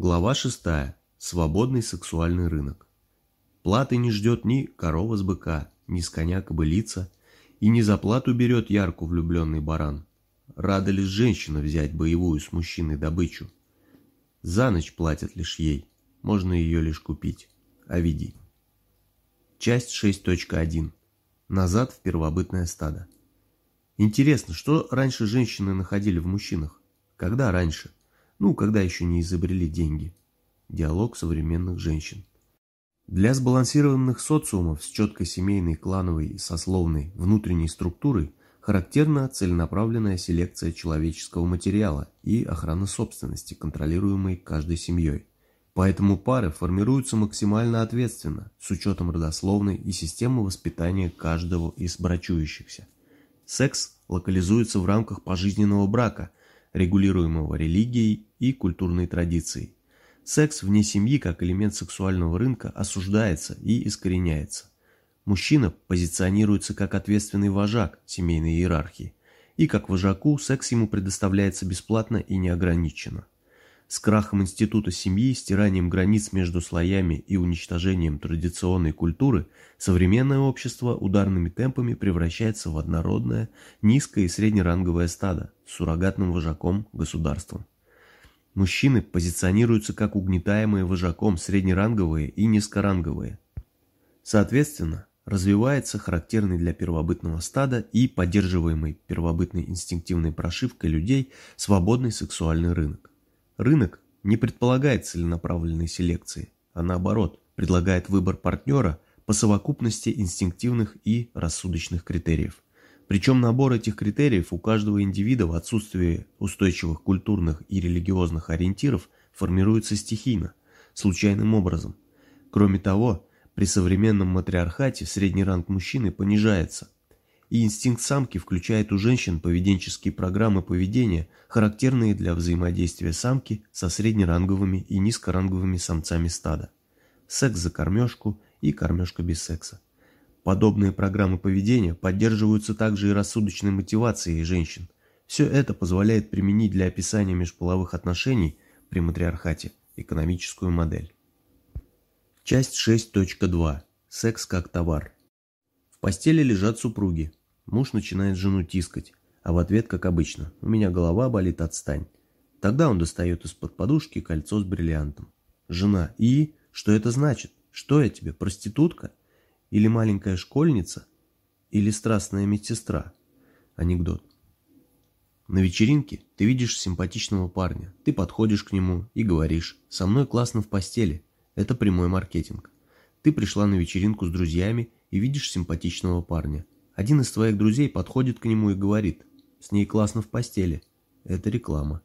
Глава 6. Свободный сексуальный рынок. Платы не ждет ни корова с быка, ни с коня кобылица, и не за плату берет ярко влюбленный баран. Рада лишь женщина взять боевую с мужчиной добычу. За ночь платят лишь ей, можно ее лишь купить. Овидий. Часть 6.1. Назад в первобытное стадо. Интересно, что раньше женщины находили в мужчинах? Когда раньше? Ну, когда еще не изобрели деньги. Диалог современных женщин. Для сбалансированных социумов с четкой семейной, клановой сословной внутренней структурой характерна целенаправленная селекция человеческого материала и охрана собственности, контролируемой каждой семьей. Поэтому пары формируются максимально ответственно, с учетом родословной и системы воспитания каждого из брачующихся. Секс локализуется в рамках пожизненного брака, регулируемого религией и культурной традицией. Секс вне семьи как элемент сексуального рынка осуждается и искореняется. Мужчина позиционируется как ответственный вожак семейной иерархии, и как вожаку секс ему предоставляется бесплатно и неограниченно. С крахом института семьи, стиранием границ между слоями и уничтожением традиционной культуры современное общество ударными темпами превращается в однородное, низкое и среднеранговое стадо с суррогатным вожаком государством. Мужчины позиционируются как угнетаемые вожаком среднеранговые и низкоранговые. Соответственно, развивается характерный для первобытного стада и поддерживаемый первобытной инстинктивной прошивкой людей свободный сексуальный рынок. Рынок не предполагает целенаправленной селекции, а наоборот, предлагает выбор партнера по совокупности инстинктивных и рассудочных критериев. Причем набор этих критериев у каждого индивида в отсутствии устойчивых культурных и религиозных ориентиров формируется стихийно, случайным образом. Кроме того, при современном матриархате средний ранг мужчины понижается – и инстинкт самки включает у женщин поведенческие программы поведения, характерные для взаимодействия самки со среднеранговыми и низкоранговыми самцами стада. Секс за кормежку и кормежка без секса. Подобные программы поведения поддерживаются также и рассудочной мотивацией женщин. Все это позволяет применить для описания межполовых отношений при матриархате экономическую модель. Часть 6.2. Секс как товар. В постели лежат супруги, Муж начинает жену тискать, а в ответ, как обычно, «У меня голова болит, отстань». Тогда он достает из-под подушки кольцо с бриллиантом. Жена, и? Что это значит? Что я тебе, проститутка? Или маленькая школьница? Или страстная медсестра? Анекдот. На вечеринке ты видишь симпатичного парня, ты подходишь к нему и говоришь «Со мной классно в постели». Это прямой маркетинг. Ты пришла на вечеринку с друзьями и видишь симпатичного парня – один из твоих друзей подходит к нему и говорит, с ней классно в постели. Это реклама.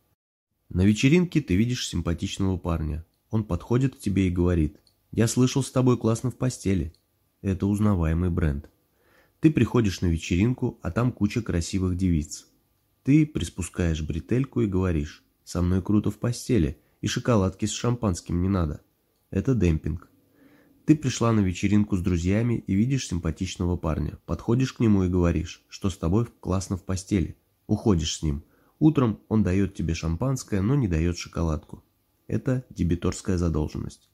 На вечеринке ты видишь симпатичного парня. Он подходит к тебе и говорит, я слышал, с тобой классно в постели. Это узнаваемый бренд. Ты приходишь на вечеринку, а там куча красивых девиц. Ты приспускаешь бретельку и говоришь, со мной круто в постели, и шоколадки с шампанским не надо. Это демпинг. Ты пришла на вечеринку с друзьями и видишь симпатичного парня. Подходишь к нему и говоришь, что с тобой классно в постели. Уходишь с ним. Утром он дает тебе шампанское, но не дает шоколадку. Это дебиторская задолженность.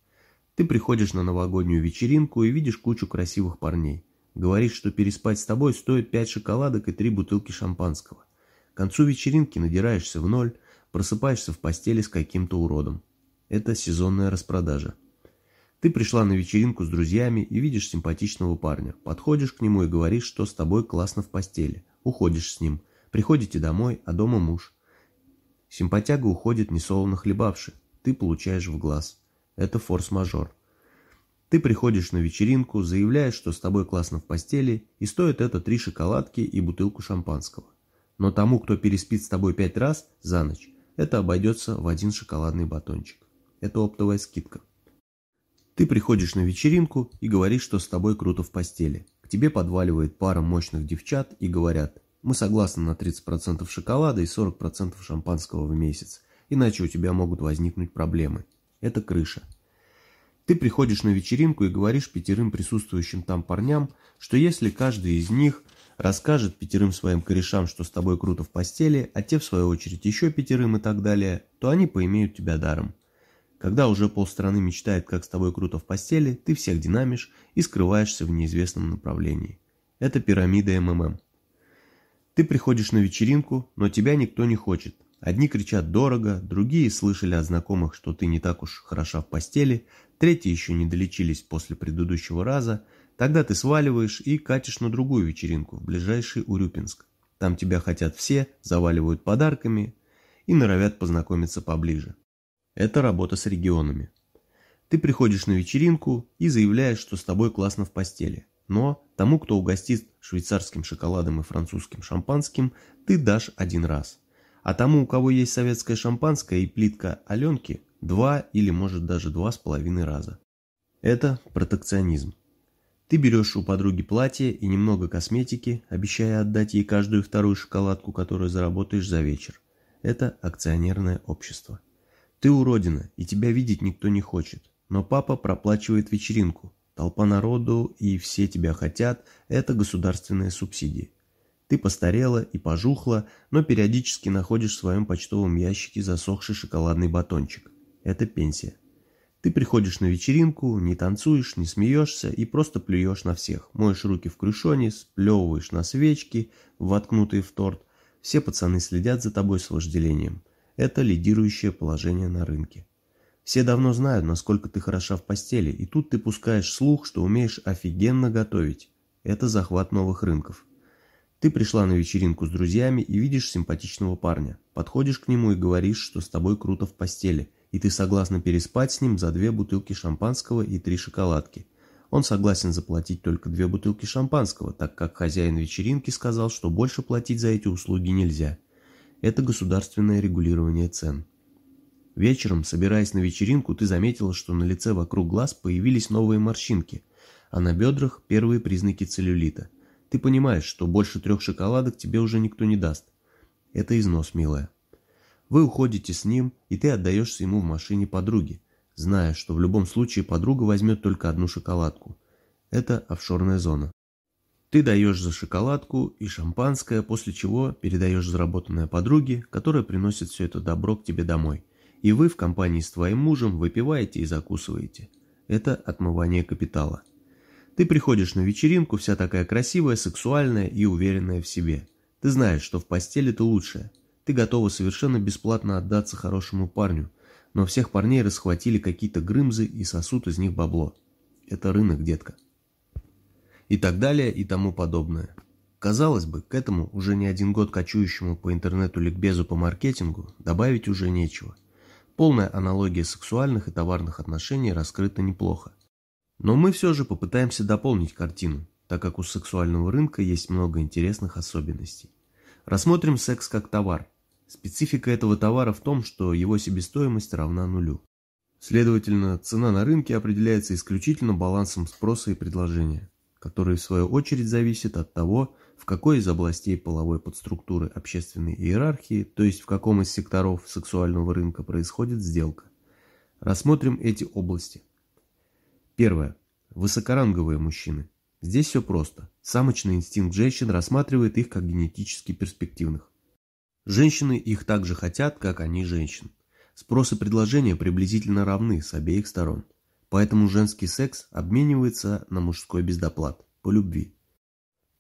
Ты приходишь на новогоднюю вечеринку и видишь кучу красивых парней. Говоришь, что переспать с тобой стоит 5 шоколадок и 3 бутылки шампанского. К концу вечеринки надираешься в ноль, просыпаешься в постели с каким-то уродом. Это сезонная распродажа. Ты пришла на вечеринку с друзьями и видишь симпатичного парня. Подходишь к нему и говоришь, что с тобой классно в постели. Уходишь с ним. Приходите домой, а дома муж. Симпатяга уходит несолоно хлебавши. Ты получаешь в глаз. Это форс-мажор. Ты приходишь на вечеринку, заявляешь, что с тобой классно в постели, и стоит это три шоколадки и бутылку шампанского. Но тому, кто переспит с тобой пять раз за ночь, это обойдется в один шоколадный батончик. Это оптовая скидка. Ты приходишь на вечеринку и говоришь, что с тобой круто в постели. К тебе подваливает пара мощных девчат и говорят, мы согласны на 30% шоколада и 40% шампанского в месяц, иначе у тебя могут возникнуть проблемы. Это крыша. Ты приходишь на вечеринку и говоришь пятерым присутствующим там парням, что если каждый из них расскажет пятерым своим корешам, что с тобой круто в постели, а те в свою очередь еще пятерым и так далее, то они поимеют тебя даром. Когда уже полстраны мечтает, как с тобой круто в постели, ты всех динамишь и скрываешься в неизвестном направлении. Это пирамида МММ. Ты приходишь на вечеринку, но тебя никто не хочет. Одни кричат «дорого», другие слышали от знакомых, что ты не так уж хороша в постели, третьи еще не долечились после предыдущего раза. Тогда ты сваливаешь и катишь на другую вечеринку, в ближайший Урюпинск. Там тебя хотят все, заваливают подарками и норовят познакомиться поближе. Это работа с регионами. Ты приходишь на вечеринку и заявляешь, что с тобой классно в постели. Но тому, кто угостит швейцарским шоколадом и французским шампанским, ты дашь один раз. А тому, у кого есть советское шампанское и плитка Аленки, два или может даже два с половиной раза. Это протекционизм. Ты берешь у подруги платье и немного косметики, обещая отдать ей каждую вторую шоколадку, которую заработаешь за вечер. Это акционерное общество. Ты уродина, и тебя видеть никто не хочет. Но папа проплачивает вечеринку. Толпа народу и все тебя хотят – это государственные субсидии. Ты постарела и пожухла, но периодически находишь в своем почтовом ящике засохший шоколадный батончик. Это пенсия. Ты приходишь на вечеринку, не танцуешь, не смеешься и просто плюешь на всех. Моешь руки в крюшоне, сплевываешь на свечки, воткнутые в торт. Все пацаны следят за тобой с вожделением. Это лидирующее положение на рынке. Все давно знают, насколько ты хороша в постели, и тут ты пускаешь слух, что умеешь офигенно готовить. Это захват новых рынков. Ты пришла на вечеринку с друзьями и видишь симпатичного парня. Подходишь к нему и говоришь, что с тобой круто в постели – и ты согласна переспать с ним за две бутылки шампанского и три шоколадки. Он согласен заплатить только две бутылки шампанского, так как хозяин вечеринки сказал, что больше платить за эти услуги нельзя. Это государственное регулирование цен. Вечером, собираясь на вечеринку, ты заметила, что на лице вокруг глаз появились новые морщинки, а на бедрах первые признаки целлюлита. Ты понимаешь, что больше трех шоколадок тебе уже никто не даст. Это износ, милая. Вы уходите с ним, и ты отдаешься ему в машине подруги, зная, что в любом случае подруга возьмет только одну шоколадку. Это офшорная зона. Ты даешь за шоколадку и шампанское, после чего передаешь заработанное подруге, которая приносит все это добро к тебе домой. И вы в компании с твоим мужем выпиваете и закусываете. Это отмывание капитала. Ты приходишь на вечеринку, вся такая красивая, сексуальная и уверенная в себе. Ты знаешь, что в постели ты лучшая. Ты готова совершенно бесплатно отдаться хорошему парню, но всех парней расхватили какие-то грымзы и сосут из них бабло. Это рынок, детка. И так далее, и тому подобное. Казалось бы, к этому уже не один год кочующему по интернету ликбезу по маркетингу добавить уже нечего. Полная аналогия сексуальных и товарных отношений раскрыта неплохо. Но мы все же попытаемся дополнить картину, так как у сексуального рынка есть много интересных особенностей. Рассмотрим секс как товар, Специфика этого товара в том, что его себестоимость равна нулю. Следовательно, цена на рынке определяется исключительно балансом спроса и предложения, который в свою очередь зависит от того, в какой из областей половой подструктуры общественной иерархии, то есть в каком из секторов сексуального рынка происходит сделка. Рассмотрим эти области. Первое. Высокоранговые мужчины. Здесь все просто. Самочный инстинкт женщин рассматривает их как генетически перспективных. Женщины их так же хотят, как они женщин. Спрос и предложение приблизительно равны с обеих сторон. Поэтому женский секс обменивается на мужской без доплат, по любви.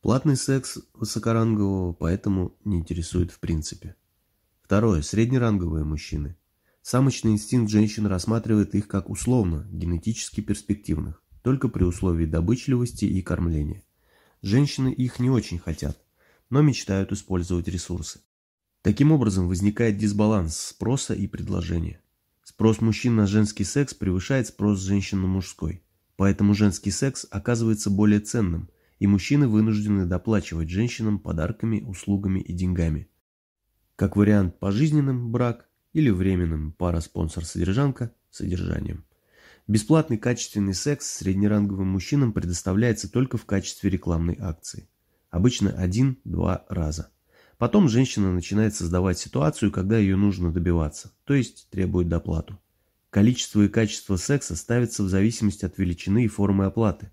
Платный секс высокорангового поэтому не интересует в принципе. Второе. Среднеранговые мужчины. Самочный инстинкт женщин рассматривает их как условно, генетически перспективных, только при условии добычливости и кормления. Женщины их не очень хотят, но мечтают использовать ресурсы. Таким образом возникает дисбаланс спроса и предложения. Спрос мужчин на женский секс превышает спрос женщин на мужской. Поэтому женский секс оказывается более ценным, и мужчины вынуждены доплачивать женщинам подарками, услугами и деньгами. Как вариант пожизненным – брак или временным пара-спонсор-содержанка – содержанием. Бесплатный качественный секс среднеранговым мужчинам предоставляется только в качестве рекламной акции. Обычно один-два раза. Потом женщина начинает создавать ситуацию, когда ее нужно добиваться, то есть требует доплату. Количество и качество секса ставится в зависимости от величины и формы оплаты.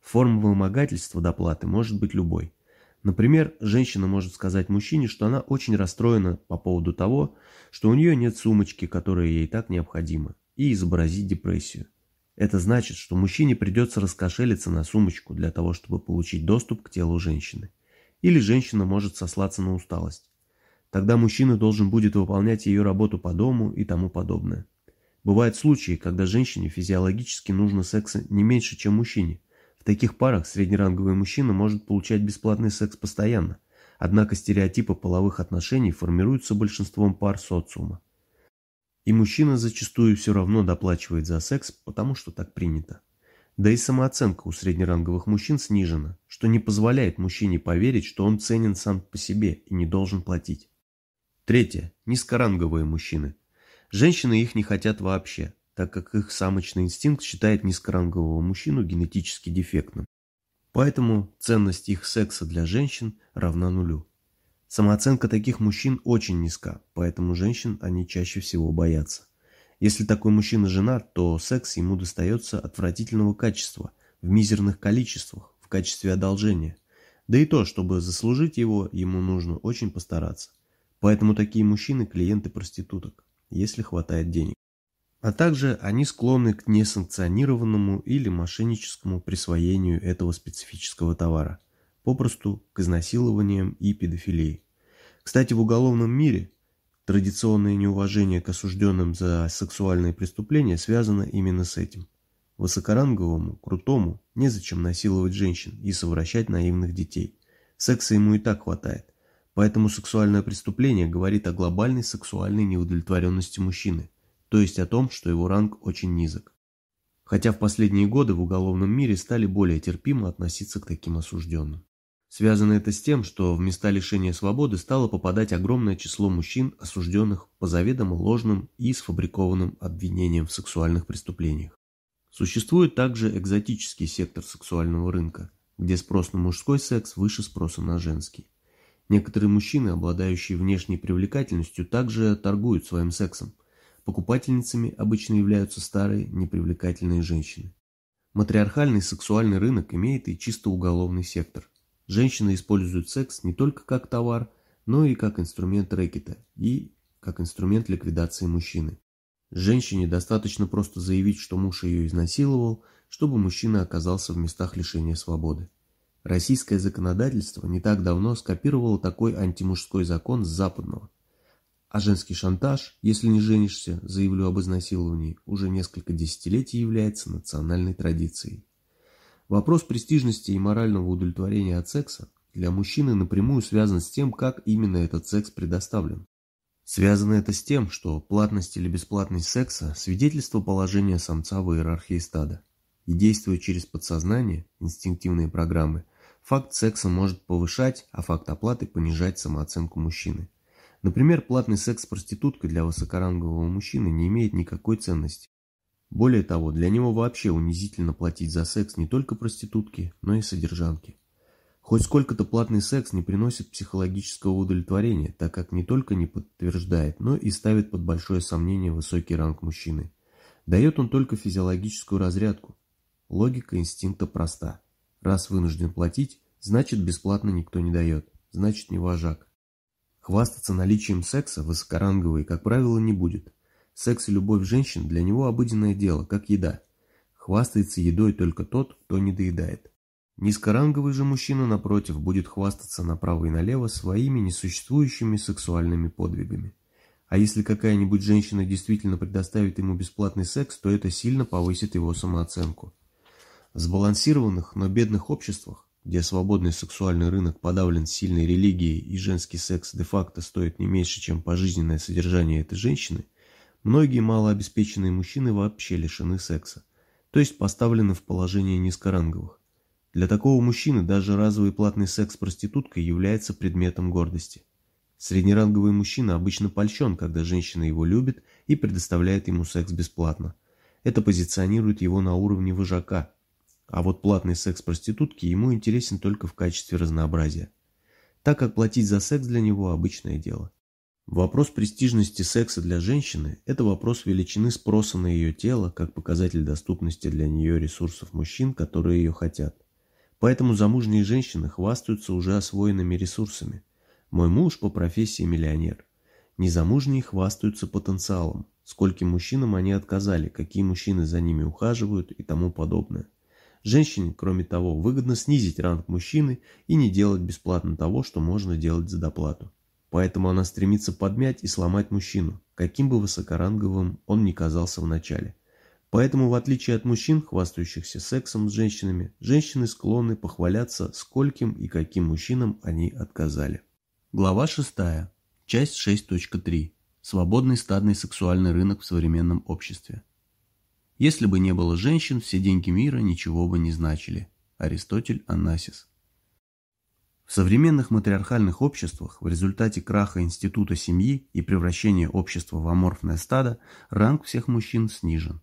Форма вымогательства доплаты может быть любой. Например, женщина может сказать мужчине, что она очень расстроена по поводу того, что у нее нет сумочки, которая ей так необходима, и изобразить депрессию. Это значит, что мужчине придется раскошелиться на сумочку для того, чтобы получить доступ к телу женщины. Или женщина может сослаться на усталость. Тогда мужчина должен будет выполнять ее работу по дому и тому подобное. Бывают случаи, когда женщине физиологически нужно секса не меньше, чем мужчине. В таких парах среднеранговый мужчина может получать бесплатный секс постоянно, однако стереотипы половых отношений формируются большинством пар социума. И мужчина зачастую все равно доплачивает за секс, потому что так принято. Да и самооценка у среднеранговых мужчин снижена, что не позволяет мужчине поверить, что он ценен сам по себе и не должен платить. Третье. Низкоранговые мужчины. Женщины их не хотят вообще, так как их самочный инстинкт считает низкорангового мужчину генетически дефектным. Поэтому ценность их секса для женщин равна нулю. Самооценка таких мужчин очень низка, поэтому женщин они чаще всего боятся. Если такой мужчина женат, то секс ему достается отвратительного качества, в мизерных количествах, в качестве одолжения. Да и то, чтобы заслужить его, ему нужно очень постараться. Поэтому такие мужчины – клиенты проституток, если хватает денег. А также они склонны к несанкционированному или мошенническому присвоению этого специфического товара, попросту к изнасилованиям и педофилии. Кстати, в уголовном мире традиционное неуважение к осужденным за сексуальные преступления связано именно с этим. Высокоранговому, крутому, незачем насиловать женщин и совращать наивных детей. Секса ему и так хватает. Поэтому сексуальное преступление говорит о глобальной сексуальной неудовлетворенности мужчины, то есть о том, что его ранг очень низок. Хотя в последние годы в уголовном мире стали более терпимо относиться к таким осужденным. Связано это с тем, что в места лишения свободы стало попадать огромное число мужчин, осужденных по заведомо ложным и сфабрикованным обвинениям в сексуальных преступлениях. Существует также экзотический сектор сексуального рынка, где спрос на мужской секс выше спроса на женский. Некоторые мужчины, обладающие внешней привлекательностью, также торгуют своим сексом. Покупательницами обычно являются старые, непривлекательные женщины. Матриархальный сексуальный рынок имеет и чисто уголовный сектор. Женщины используют секс не только как товар, но и как инструмент рэкета и как инструмент ликвидации мужчины. Женщине достаточно просто заявить, что муж ее изнасиловал, чтобы мужчина оказался в местах лишения свободы. Российское законодательство не так давно скопировало такой антимужской закон с западного. А женский шантаж, если не женишься, заявлю об изнасиловании, уже несколько десятилетий является национальной традицией. Вопрос престижности и морального удовлетворения от секса для мужчины напрямую связан с тем, как именно этот секс предоставлен. Связано это с тем, что платность или бесплатность секса – свидетельство положения самца в иерархии стада. И действуя через подсознание, инстинктивные программы – Факт секса может повышать, а факт оплаты понижать самооценку мужчины. Например, платный секс с проституткой для высокорангового мужчины не имеет никакой ценности. Более того, для него вообще унизительно платить за секс не только проститутке, но и содержанке. Хоть сколько-то платный секс не приносит психологического удовлетворения, так как не только не подтверждает, но и ставит под большое сомнение высокий ранг мужчины. Дает он только физиологическую разрядку. Логика инстинкта проста. Раз вынужден платить, значит бесплатно никто не дает, значит не вожак. Хвастаться наличием секса высокоранговый, как правило, не будет. Секс и любовь женщин для него обыденное дело, как еда. Хвастается едой только тот, кто не доедает. Низкоранговый же мужчина, напротив, будет хвастаться направо и налево своими несуществующими сексуальными подвигами. А если какая-нибудь женщина действительно предоставит ему бесплатный секс, то это сильно повысит его самооценку. В сбалансированных, но бедных обществах, где свободный сексуальный рынок подавлен сильной религией и женский секс де-факто стоит не меньше, чем пожизненное содержание этой женщины, многие малообеспеченные мужчины вообще лишены секса, то есть поставлены в положение низкоранговых. Для такого мужчины даже разовый платный секс с проституткой является предметом гордости. Среднеранговый мужчина обычно польщен, когда женщина его любит и предоставляет ему секс бесплатно. Это позиционирует его на уровне вожака – а вот платный секс проститутки ему интересен только в качестве разнообразия, так как платить за секс для него обычное дело. Вопрос престижности секса для женщины – это вопрос величины спроса на ее тело как показатель доступности для нее ресурсов мужчин, которые ее хотят. Поэтому замужние женщины хвастаются уже освоенными ресурсами. Мой муж по профессии миллионер. Незамужние хвастаются потенциалом, скольким мужчинам они отказали, какие мужчины за ними ухаживают и тому подобное. Женщине, кроме того, выгодно снизить ранг мужчины и не делать бесплатно того, что можно делать за доплату. Поэтому она стремится подмять и сломать мужчину, каким бы высокоранговым он ни казался вначале. Поэтому, в отличие от мужчин, хвастающихся сексом с женщинами, женщины склонны похваляться, скольким и каким мужчинам они отказали. Глава 6. Часть 6.3. Свободный стадный сексуальный рынок в современном обществе. Если бы не было женщин, все деньги мира ничего бы не значили. Аристотель Анасис. В современных матриархальных обществах в результате краха института семьи и превращения общества в аморфное стадо ранг всех мужчин снижен.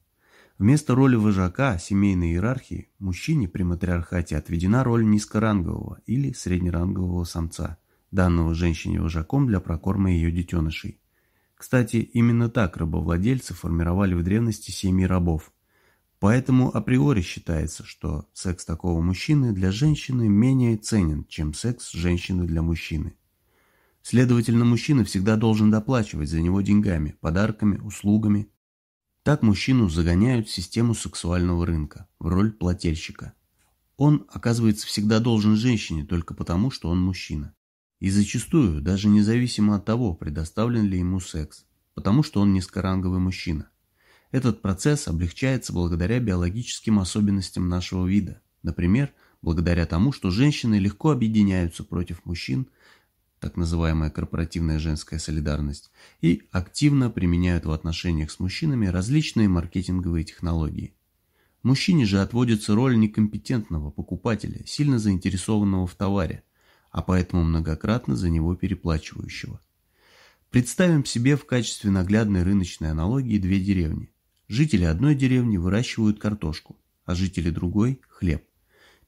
Вместо роли вожака семейной иерархии мужчине при матриархате отведена роль низкорангового или среднерангового самца, данного женщине вожаком для прокорма ее детенышей. Кстати, именно так рабовладельцы формировали в древности семьи рабов. Поэтому априори считается, что секс такого мужчины для женщины менее ценен, чем секс женщины для мужчины. Следовательно, мужчина всегда должен доплачивать за него деньгами, подарками, услугами, так мужчину загоняют в систему сексуального рынка, в роль плательщика. Он, оказывается, всегда должен женщине только потому, что он мужчина. И зачастую, даже независимо от того, предоставлен ли ему секс, потому что он низкоранговый мужчина. Этот процесс облегчается благодаря биологическим особенностям нашего вида. Например, благодаря тому, что женщины легко объединяются против мужчин так называемая корпоративная женская солидарность, и активно применяют в отношениях с мужчинами различные маркетинговые технологии. Мужчине же отводится роль некомпетентного покупателя, сильно заинтересованного в товаре, а поэтому многократно за него переплачивающего. Представим себе в качестве наглядной рыночной аналогии две деревни. Жители одной деревни выращивают картошку, а жители другой – хлеб.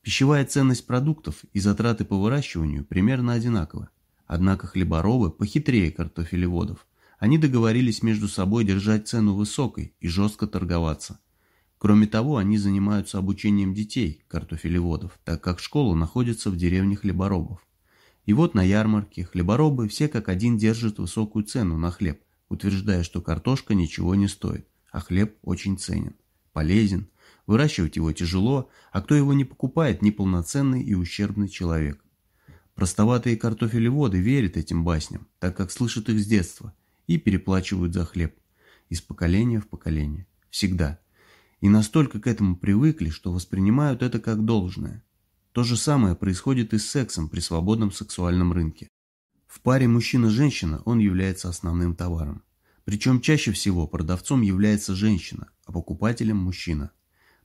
Пищевая ценность продуктов и затраты по выращиванию примерно одинаковы. Однако хлеборобы похитрее картофелеводов. Они договорились между собой держать цену высокой и жестко торговаться. Кроме того, они занимаются обучением детей, картофелеводов, так как школа находится в деревне хлеборобов. И вот на ярмарке хлеборобы все как один держат высокую цену на хлеб, утверждая, что картошка ничего не стоит, а хлеб очень ценен, полезен, выращивать его тяжело, а кто его не покупает, неполноценный и ущербный человек. Простоватые картофелеводы верят этим басням, так как слышат их с детства, и переплачивают за хлеб. Из поколения в поколение. Всегда. И настолько к этому привыкли, что воспринимают это как должное. То же самое происходит и с сексом при свободном сексуальном рынке. В паре мужчина-женщина он является основным товаром. Причем чаще всего продавцом является женщина, а покупателем – мужчина.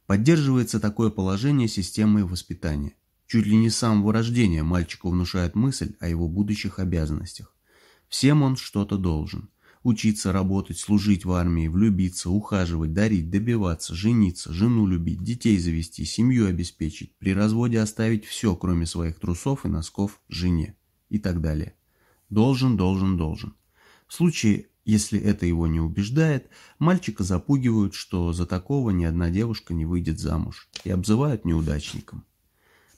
Поддерживается такое положение системой воспитания. Чуть ли не с самого рождения мальчику внушает мысль о его будущих обязанностях. Всем он что-то должен. Учиться, работать, служить в армии, влюбиться, ухаживать, дарить, добиваться, жениться, жену любить, детей завести, семью обеспечить, при разводе оставить все, кроме своих трусов и носков, жене и так далее. Должен, должен, должен. В случае, если это его не убеждает, мальчика запугивают, что за такого ни одна девушка не выйдет замуж, и обзывают неудачником.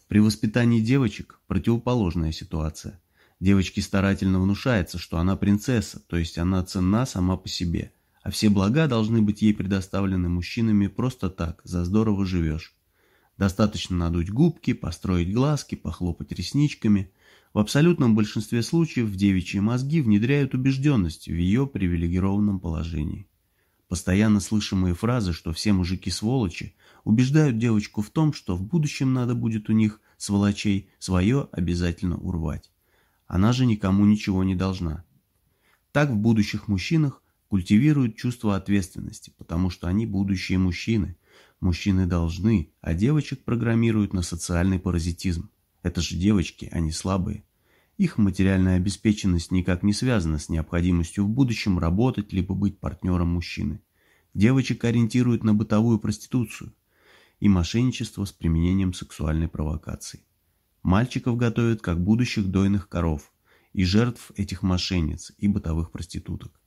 При воспитании девочек противоположная ситуация. Девочке старательно внушается, что она принцесса, то есть она ценна сама по себе, а все блага должны быть ей предоставлены мужчинами просто так, за здорово живешь. Достаточно надуть губки, построить глазки, похлопать ресничками. В абсолютном большинстве случаев девичьи мозги внедряют убежденность в ее привилегированном положении. Постоянно слышимые фразы, что все мужики сволочи, убеждают девочку в том, что в будущем надо будет у них, сволочей, свое обязательно урвать. Она же никому ничего не должна. Так в будущих мужчинах культивируют чувство ответственности, потому что они будущие мужчины. Мужчины должны, а девочек программируют на социальный паразитизм. Это же девочки, они слабые. Их материальная обеспеченность никак не связана с необходимостью в будущем работать либо быть партнером мужчины. Девочек ориентируют на бытовую проституцию и мошенничество с применением сексуальной провокации. Мальчиков готовят как будущих дойных коров и жертв этих мошенниц и бытовых проституток.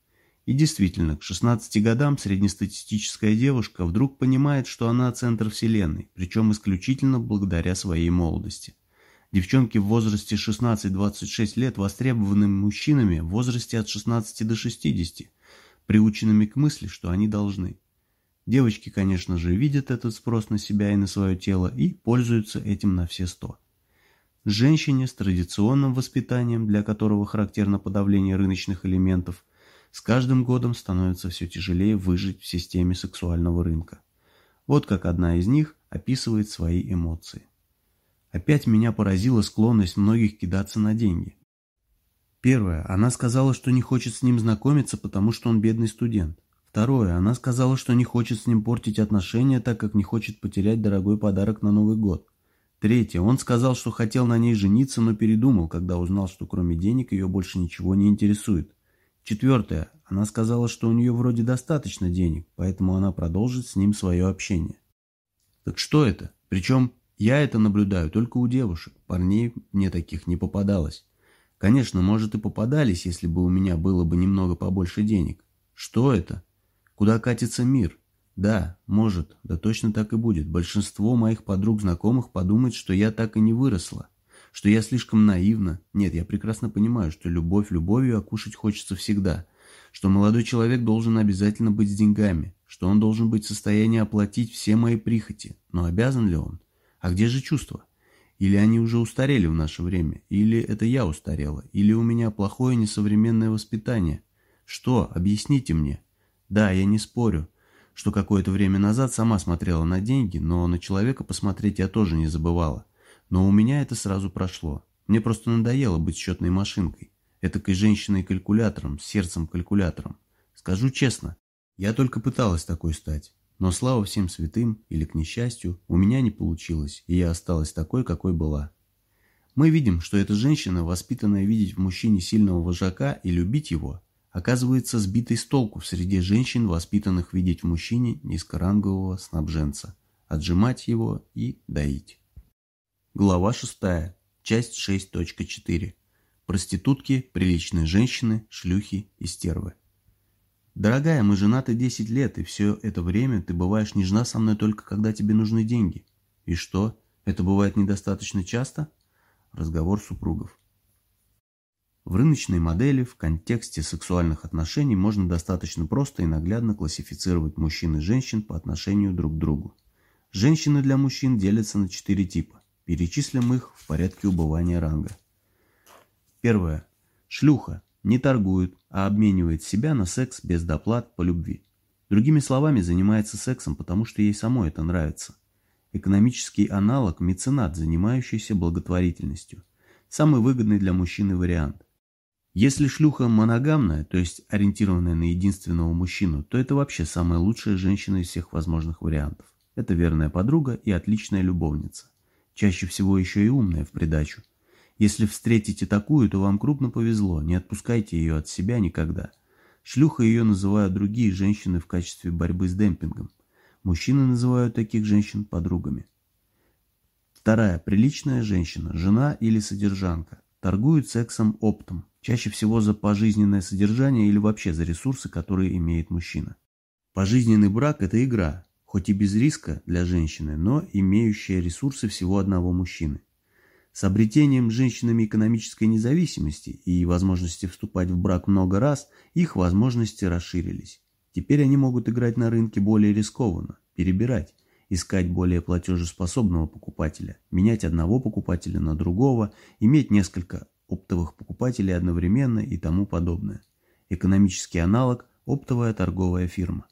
И действительно, к 16 годам среднестатистическая девушка вдруг понимает, что она центр вселенной, причем исключительно благодаря своей молодости – Девчонки в возрасте 16-26 лет востребованы мужчинами в возрасте от 16 до 60. приученными к мысли, что они должны. Девочки, конечно же, видят этот спрос на себя и на свое тело и пользуются этим на все сто. Женщине с традиционным воспитанием, для которого характерно подавление рыночных элементов, с каждым годом становится все тяжелее выжить в системе сексуального рынка. Вот как одна из них описывает свои эмоции. Опять меня поразила склонность многих кидаться на деньги. Первое. Она сказала, что не хочет с ним знакомиться, потому что он бедный студент. Второе. Она сказала, что не хочет с ним портить отношения, так как не хочет потерять дорогой подарок на Новый год. Третье. Он сказал, что хотел на ней жениться, но передумал, когда узнал, что кроме денег ее больше ничего не интересует. Четвертое. Она сказала, что у нее вроде достаточно денег, поэтому она продолжит с ним свое общение. Так что это? Причем я это наблюдаю только у девушек. Парней мне таких не попадалось. Конечно, может и попадались, если бы у меня было бы немного побольше денег. Что это? Куда катится мир? Да, может, да точно так и будет. Большинство моих подруг-знакомых подумает, что я так и не выросла, что я слишком наивна. Нет, я прекрасно понимаю, что любовь любовью, окушать хочется всегда, что молодой человек должен обязательно быть с деньгами, что он должен быть в состоянии оплатить все мои прихоти. Но обязан ли он? А где же чувства? Или они уже устарели в наше время, или это я устарела, или у меня плохое несовременное воспитание. Что? Объясните мне. Да, я не спорю что какое-то время назад сама смотрела на деньги, но на человека посмотреть я тоже не забывала. Но у меня это сразу прошло. Мне просто надоело быть счетной машинкой. Этакой женщиной-калькулятором, сердцем-калькулятором. Скажу честно, я только пыталась такой стать. Но слава всем святым, или к несчастью, у меня не получилось, и я осталась такой, какой была. Мы видим, что эта женщина, воспитанная видеть в мужчине сильного вожака и любить его, оказывается сбитой с толку в среде женщин, воспитанных видеть в мужчине низкорангового снабженца, отжимать его и доить. Глава 6. Часть 6.4. Проститутки, приличные женщины, шлюхи и стервы. Дорогая, мы женаты 10 лет, и все это время ты бываешь нежна со мной только когда тебе нужны деньги. И что, это бывает недостаточно часто? Разговор супругов. В рыночной модели в контексте сексуальных отношений можно достаточно просто и наглядно классифицировать мужчин и женщин по отношению друг к другу. Женщины для мужчин делятся на четыре типа. Перечислим их в порядке убывания ранга. Первое. Шлюха. Не торгует, а обменивает себя на секс без доплат по любви. Другими словами, занимается сексом, потому что ей самой это нравится. Экономический аналог – меценат, занимающийся благотворительностью. Самый выгодный для мужчины вариант. Если шлюха моногамная, то есть ориентированная на единственного мужчину, то это вообще самая лучшая женщина из всех возможных вариантов. Это верная подруга и отличная любовница. Чаще всего еще и умная в придачу. Если встретите такую, то вам крупно повезло, не отпускайте ее от себя никогда. Шлюха ее называют другие женщины в качестве борьбы с демпингом. Мужчины называют таких женщин подругами. Вторая. Приличная женщина, жена или содержанка. Торгует сексом оптом, Чаще всего за пожизненное содержание или вообще за ресурсы, которые имеет мужчина. Пожизненный брак – это игра, хоть и без риска для женщины, но имеющая ресурсы всего одного мужчины. С обретением женщинами экономической независимости и возможности вступать в брак много раз, их возможности расширились. Теперь они могут играть на рынке более рискованно, перебирать, искать более платежеспособного покупателя, менять одного покупателя на другого, иметь несколько оптовых покупателей одновременно и тому подобное. Экономический аналог – оптовая торговая фирма.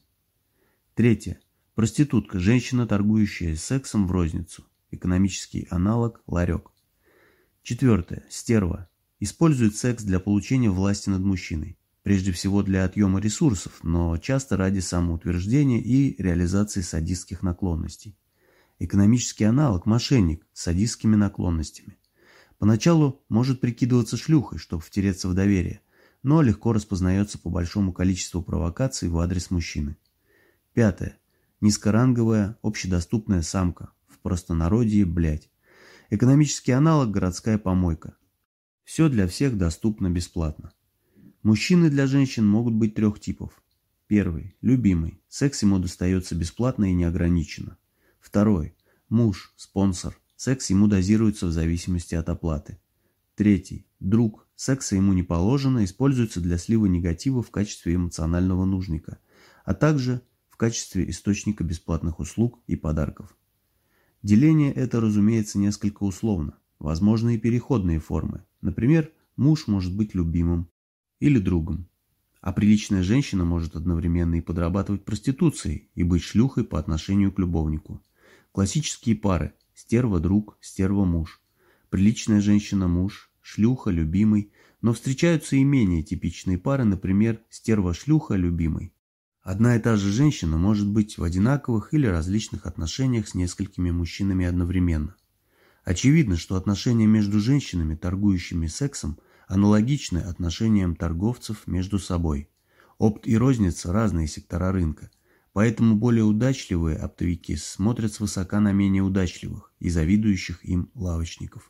Третье. Проститутка – женщина, торгующая сексом в розницу. Экономический аналог – ларек. Четвертое. Стерва. Использует секс для получения власти над мужчиной. Прежде всего для отъема ресурсов, но часто ради самоутверждения и реализации садистских наклонностей. Экономический аналог – мошенник с садистскими наклонностями. Поначалу может прикидываться шлюхой, чтобы втереться в доверие, но легко распознается по большому количеству провокаций в адрес мужчины. Пятое. Низкоранговая, общедоступная самка. В простонародье, блядь. Экономический аналог – городская помойка. Все для всех доступно бесплатно. Мужчины для женщин могут быть трех типов. Первый – любимый. Секс ему достается бесплатно и неограниченно. Второй – муж, спонсор. Секс ему дозируется в зависимости от оплаты. Третий. Друг. секса ему не положено, используется для слива негатива в качестве эмоционального нужника, а также в качестве источника бесплатных услуг и подарков. Деление это, разумеется, несколько условно. Возможны и переходные формы. Например, муж может быть любимым или другом. А приличная женщина может одновременно и подрабатывать проституцией, и быть шлюхой по отношению к любовнику. Классические пары – стерва-друг, стерва-муж. Приличная женщина-муж, шлюха, любимый, но встречаются и менее типичные пары, например, стерва-шлюха, любимый. Одна и та же женщина может быть в одинаковых или различных отношениях с несколькими мужчинами одновременно. Очевидно, что отношения между женщинами, торгующими сексом, аналогичны отношениям торговцев между собой. Опт и розница – разные сектора рынка, поэтому более удачливые оптовики смотрят свысока на менее удачливых и завидующих им лавочников.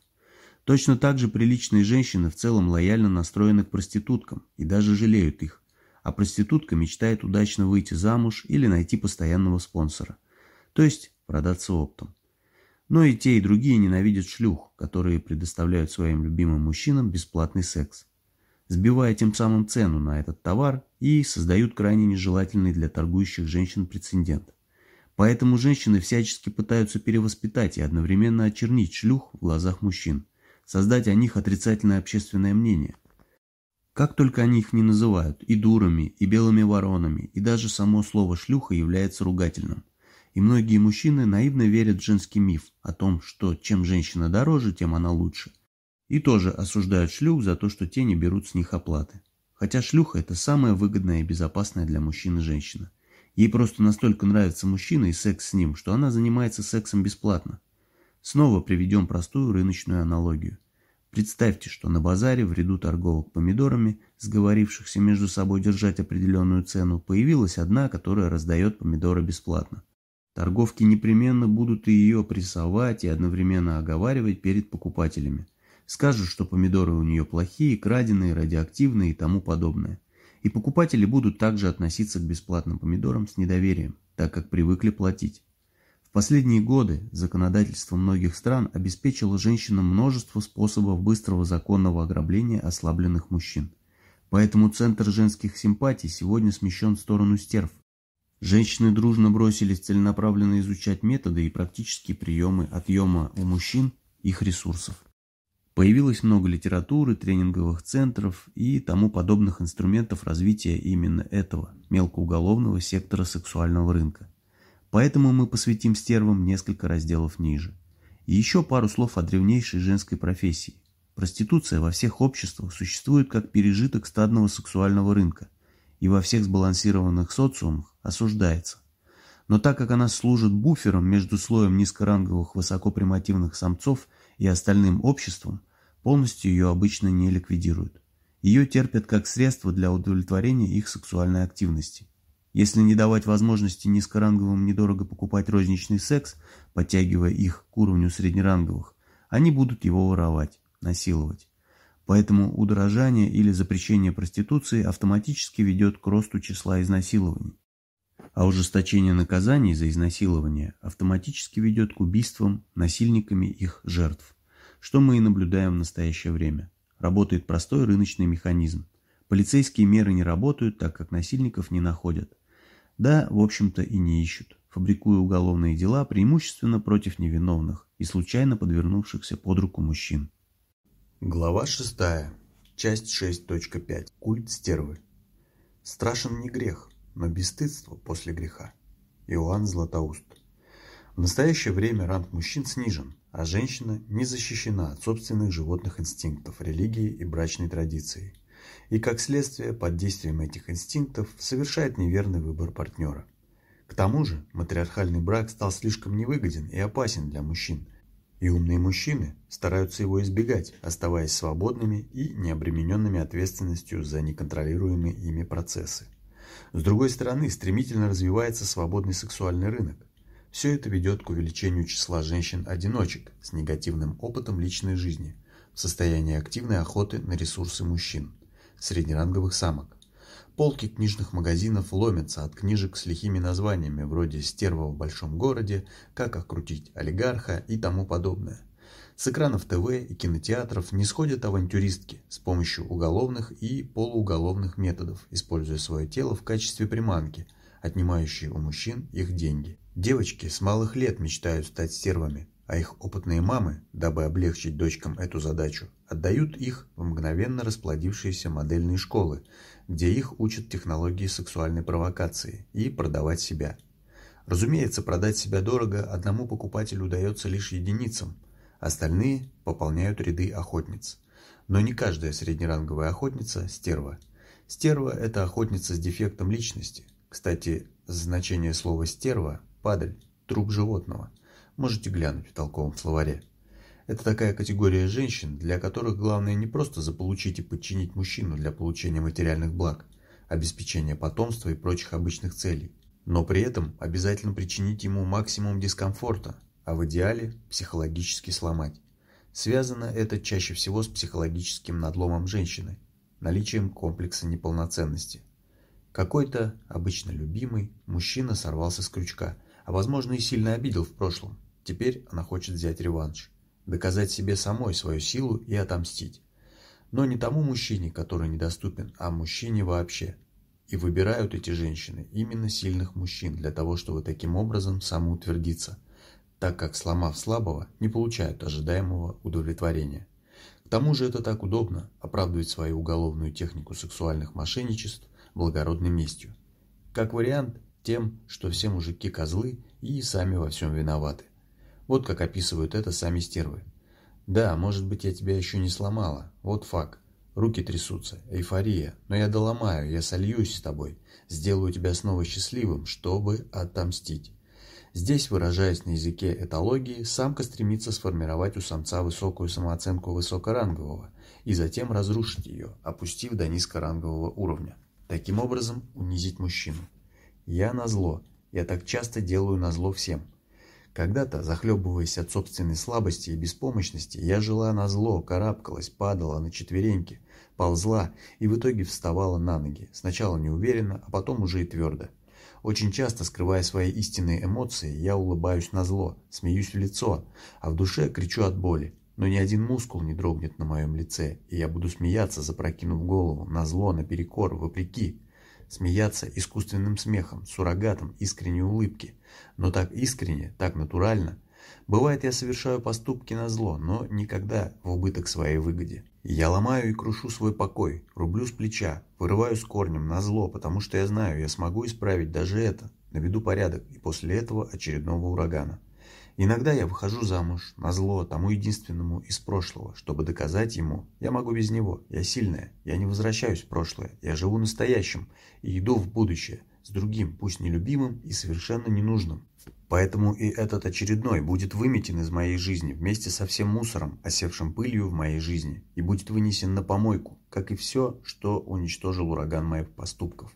Точно так же приличные женщины в целом лояльно настроены к проституткам и даже жалеют их, а проститутка мечтает удачно выйти замуж или найти постоянного спонсора, то есть продаться оптом. Но и те, и другие ненавидят шлюх, которые предоставляют своим любимым мужчинам бесплатный секс, сбивая тем самым цену на этот товар и создают крайне нежелательный для торгующих женщин прецедент. Поэтому женщины всячески пытаются перевоспитать и одновременно очернить шлюх в глазах мужчин – создать о них отрицательное общественное мнение. Как только они их не называют, и дурами, и белыми воронами, и даже само слово «шлюха» является ругательным. И многие мужчины наивно верят в женский миф о том, что чем женщина дороже, тем она лучше. И тоже осуждают шлюх за то, что те не берут с них оплаты. Хотя шлюха – это самая выгодная и безопасная для мужчины женщина. Ей просто настолько нравится мужчина и секс с ним, что она занимается сексом бесплатно. Снова приведем простую рыночную аналогию. Представьте, что на базаре в ряду торговок помидорами, сговорившихся между собой держать определенную цену, появилась одна, которая раздает помидоры бесплатно. Торговки непременно будут и ее прессовать и одновременно оговаривать перед покупателями. Скажут, что помидоры у нее плохие, краденые, радиоактивные и тому подобное. И покупатели будут также относиться к бесплатным помидорам с недоверием, так как привыкли платить последние годы законодательство многих стран обеспечило женщинам множество способов быстрого законного ограбления ослабленных мужчин. Поэтому центр женских симпатий сегодня смещен в сторону стерв. Женщины дружно бросились целенаправленно изучать методы и практические приемы отъема у мужчин их ресурсов. Появилось много литературы, тренинговых центров и тому подобных инструментов развития именно этого мелкоуголовного сектора сексуального рынка. Поэтому мы посвятим стервам несколько разделов ниже. И еще пару слов о древнейшей женской профессии. Проституция во всех обществах существует как пережиток стадного сексуального рынка и во всех сбалансированных социумах осуждается. Но так как она служит буфером между слоем низкоранговых высокопримативных самцов и остальным обществом, полностью ее обычно не ликвидируют. Ее терпят как средство для удовлетворения их сексуальной активности. Если не давать возможности низкоранговым недорого покупать розничный секс, подтягивая их к уровню среднеранговых, они будут его воровать, насиловать. Поэтому удорожание или запрещение проституции автоматически ведет к росту числа изнасилований. А ужесточение наказаний за изнасилование автоматически ведет к убийствам насильниками их жертв, что мы и наблюдаем в настоящее время. Работает простой рыночный механизм. Полицейские меры не работают, так как насильников не находят. Да, в общем-то, и не ищут, фабрикуя уголовные дела преимущественно против невиновных и случайно подвернувшихся под руку мужчин. Глава 6. Часть 6.5. Культ стервы. Страшен не грех, но бесстыдство после греха. Иоанн Златоуст. В настоящее время ранг мужчин снижен, а женщина не защищена от собственных животных инстинктов, религии и брачной традиции – и, как следствие, под действием этих инстинктов совершает неверный выбор партнера. К тому же матриархальный брак стал слишком невыгоден и опасен для мужчин, и умные мужчины стараются его избегать, оставаясь свободными и необремененными ответственностью за неконтролируемые ими процессы. С другой стороны, стремительно развивается свободный сексуальный рынок. Все это ведет к увеличению числа женщин-одиночек с негативным опытом личной жизни в состоянии активной охоты на ресурсы мужчин – среднеранговых самок. Полки книжных магазинов ломятся от книжек с лихими названиями, вроде «Стерва в большом городе», «Как окрутить олигарха» и тому подобное. С экранов ТВ и кинотеатров не сходят авантюристки с помощью уголовных и полууголовных методов, используя свое тело в качестве приманки, отнимающие у мужчин их деньги. Девочки с малых лет мечтают стать стервами, а их опытные мамы, дабы облегчить дочкам эту задачу, отдают их в мгновенно расплодившиеся модельные школы, где их учат технологии сексуальной провокации и продавать себя. Разумеется, продать себя дорого одному покупателю удается лишь единицам, остальные пополняют ряды охотниц. Но не каждая среднеранговая охотница – стерва. Стерва – это охотница с дефектом личности. Кстати, значение слова «стерва» – падаль, труп животного. Можете глянуть в толковом словаре. Это такая категория женщин, для которых главное не просто заполучить и подчинить мужчину для получения материальных благ, обеспечения потомства и прочих обычных целей, но при этом обязательно причинить ему максимум дискомфорта, а в идеале психологически сломать. Связано это чаще всего с психологическим надломом женщины, наличием комплекса неполноценности. Какой-то, обычно любимый, мужчина сорвался с крючка, а возможно и сильно обидел в прошлом. Теперь она хочет взять реванш доказать себе самой свою силу и отомстить. Но не тому мужчине, который недоступен, а мужчине вообще. И выбирают эти женщины именно сильных мужчин для того, чтобы таким образом самоутвердиться, так как, сломав слабого, не получают ожидаемого удовлетворения. К тому же это так удобно оправдывать свою уголовную технику сексуальных мошенничеств благородной местью. Как вариант, тем, что все мужики козлы и сами во всем виноваты. Вот как описывают это сами стервы. Да, может быть, я тебя еще не сломала. Вот факт. Руки трясутся, эйфория. Но я доломаю, я сольюсь с тобой. Сделаю тебя снова счастливым, чтобы отомстить. Здесь, выражаясь на языке этологии, самка стремится сформировать у самца высокую самооценку высокорангового и затем разрушить ее, опустив до низкорангового уровня. Таким образом, унизить мужчину. Я назло. Я так часто делаю назло всем. Когда-то, захлебываясь от собственной слабости и беспомощности, я жила на зло, карабкалась, падала на четвереньки, ползла и в итоге вставала на ноги, сначала неуверенно, а потом уже и твердо. Очень часто, скрывая свои истинные эмоции, я улыбаюсь на зло, смеюсь в лицо, а в душе кричу от боли. Но ни один мускул не дрогнет на моем лице, и я буду смеяться, запрокинув голову, на зло, наперекор, вопреки, смеяться искусственным смехом, суррогатом искренней улыбки, но так искренне, так натурально. Бывает, я совершаю поступки на зло, но никогда в убыток своей выгоде. Я ломаю и крушу свой покой, рублю с плеча, вырываю с корнем на зло, потому что я знаю, я смогу исправить даже это, наведу порядок и после этого очередного урагана. Иногда я выхожу замуж, на зло тому единственному из прошлого, чтобы доказать ему, я могу без него, я сильная, я не возвращаюсь в прошлое, я живу настоящим и иду в будущее, с другим, пусть нелюбимым и совершенно ненужным. Поэтому и этот очередной будет выметен из моей жизни вместе со всем мусором, осевшим пылью в моей жизни, и будет вынесен на помойку, как и все, что уничтожил ураган моих поступков.